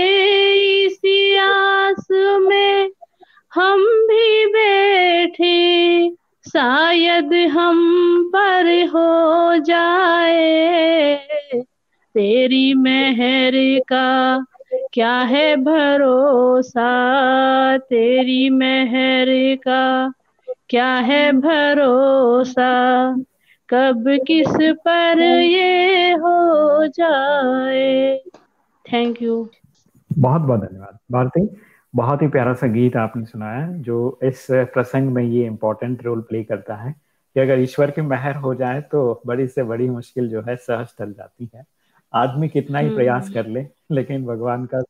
Speaker 6: इसी आस में हम भी बैठे, शायद हम पर हो जाए। तेरी मेहर का क्या है भरोसा? तेरी मेहर का क्या है भरोसा? कब, किस पर ये हो जाए? थैंक यू
Speaker 1: बहुत बहुत धन्यवाद, भारती। बहुत ही प्यारा सा गीत आपने सुनाया जो इस प्रसंग में ये इम्पोर्टेंट रोल प्ले करता है कि अगर ईश्वर की मेहर हो जाए तो बड़ी से बड़ी मुश्किल जो है सहज टल जाती है। आदमी कितना ही प्रयास हम्म। कर ले लेकिन भगवान का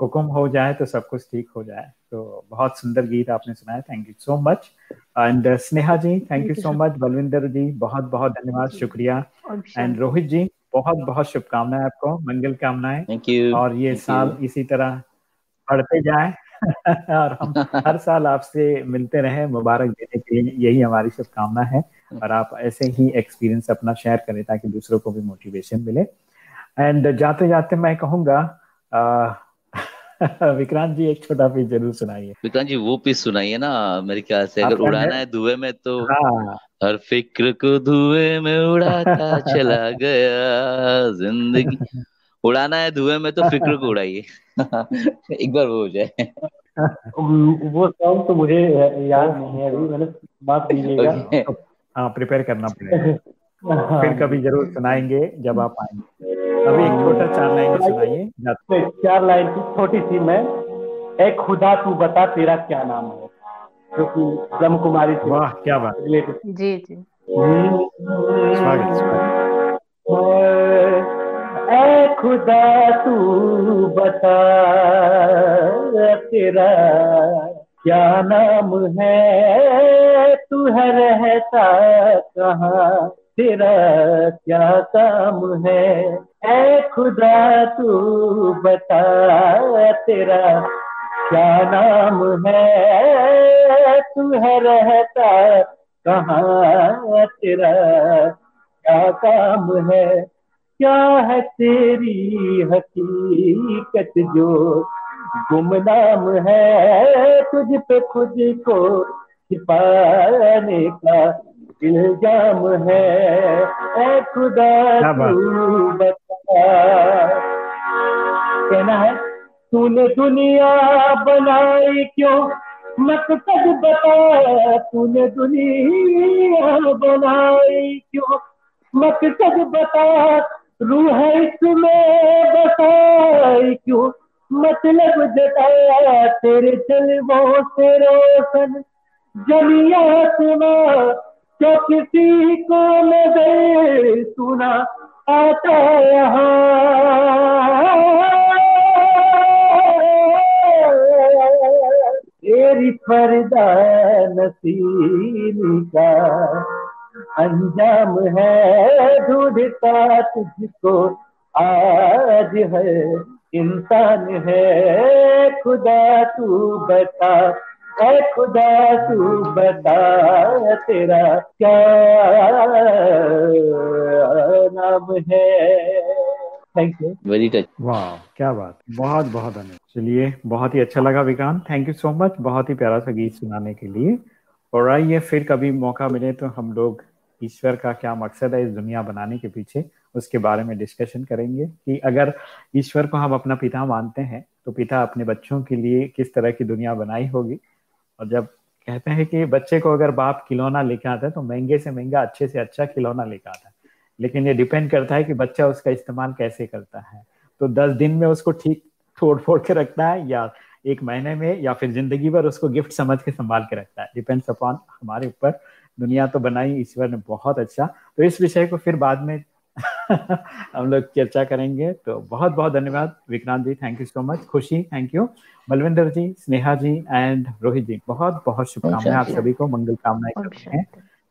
Speaker 1: हुक्म हो जाए तो सब कुछ ठीक हो जाए। तो बहुत सुंदर गीत आपने सुनाया thank you so much and Sneha ji thank you so much Balvinder ji बहुत बहुत धन्यवाद शुक्रिया। एंड रोहित जी बहुत बहुत शुभकामनाएँ आपको मंगल कामनाएँ। और ये साल इसी तरह बढ़ते जाए और हम हर साल आपसे मिलते रहे मुबारक देने के लिए। यही हमारी शुभकामना है और आप ऐसे ही एक्सपीरियंस अपना शेयर करें ताकि दूसरों को भी मोटिवेशन मिले। एंड जाते जाते मैं कहूँगा विक्रांत जी एक छोटा पीस ज़रूर सुनाइए।
Speaker 4: विक्रांत जी वो पीस सुनाइए ना मेरे ख्याल से। अगर उड़ाना है धुएँ में तो हाँ। हर फ़िक्र को धुएँ में उड़ाता चला गया ज़िंदगी उड़ाना है धुएँ में तो फ़िक्र को उड़ाइए। एक बार वो हो जाए।
Speaker 2: वो सॉन्ग तो मुझे याद नहीं है अभी मैंने बात दीजिएगा
Speaker 1: हाँ प्रिपेयर करना पड़ेगा। हाँ। फिर कभी ज़रूर सुनाएँगे जब आप आएँगे। अभी एक छोटा चार लाइन सुनाइए
Speaker 2: चार लाइन की छोटी सी मैं। एक खुदा तू बता तेरा क्या नाम है? जो कि ब्रह्म कुमारी
Speaker 1: से वाह क्या बात।
Speaker 3: जी जी।
Speaker 1: स्वागत स्वागत।
Speaker 2: ए खुदा, तू बता, तेरा क्या नाम है? तू है रहता कहाँ? तेरा क्या काम है? ऐ खुदा, तू बता, तेरा क्या नाम है? तू है रहता कहाँ? तेरा क्या काम है? क्या है तेरी हकीकत जो? गुमनाम है तुझ पे खुद को छिपाने का इल्ज़ाम है। ए खुदा तू बता। कहना है तूने दुनिया बनाई क्यों? मकसद बता। तूने दुनिया बनाई क्यों? मकसद बता। रूह इसमें बसाई क्यों? मतलब जताया तेरे जलवों से रोशन जमिया सुना क्या किसी को नज़र सुना आता यहाँ। तेरी फरदा नसीब का अंजाम है ढूंढता तुझको। आज है इंसान है खुदा तू बता ऐ खुदा तू बता तेरा क्या नाम है? थैंक यू
Speaker 4: वेरी टच
Speaker 1: वाह क्या बात। बहुत बहुत धन्यवाद। चलिए बहुत ही अच्छा लगा Vikrant thank you so much बहुत ही प्यारा सा गीत सुनाने के लिए। और आइए, फिर कभी मौका मिले तो हम लोग ईश्वर का क्या मकसद है इस दुनिया बनाने के पीछे, उसके बारे में डिस्कशन करेंगे कि अगर ईश्वर को हम अपना पिता मानते हैं तो पिता अपने बच्चों के लिए किस तरह की दुनिया बनाई होगी? और जब कहते हैं कि बच्चे को अगर बाप खिलौना लेके आता है तो महँगे से महँगा, अच्छे से अच्छा खिलौना लेके आता है। लेकिन ये डिपेंड करता है कि बच्चा उसका इस्तेमाल कैसे करता है। तो दस दिन में उसको ठीक तोड़ फोड़ के रखता है या एक महीने में या फिर ज़िंदगी भर उसको गिफ्ट समझ के संभाल के रखता है। डिपेंड्स अपॉन हमारे ऊपर। दुनिया तो बनाई ईश्वर ने बहुत अच्छा। तो इस विषय को फिर बाद में हम लोग चर्चा करेंगे। तो बहुत बहुत धन्यवाद Vikrant ji thank you so much Khushi thank you Balvinder ji Sneha ji and Rohit ji बहुत बहुत शुभकामनाएँ आप सभी को मंगल कामनाएँ करते हैं।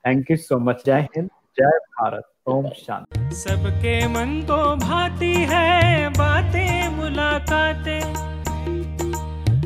Speaker 1: थैंक यू सो मच जय हिंद जय भारत। ओम शांति।
Speaker 7: सबके मन को भाती है बातें मुलाकातें।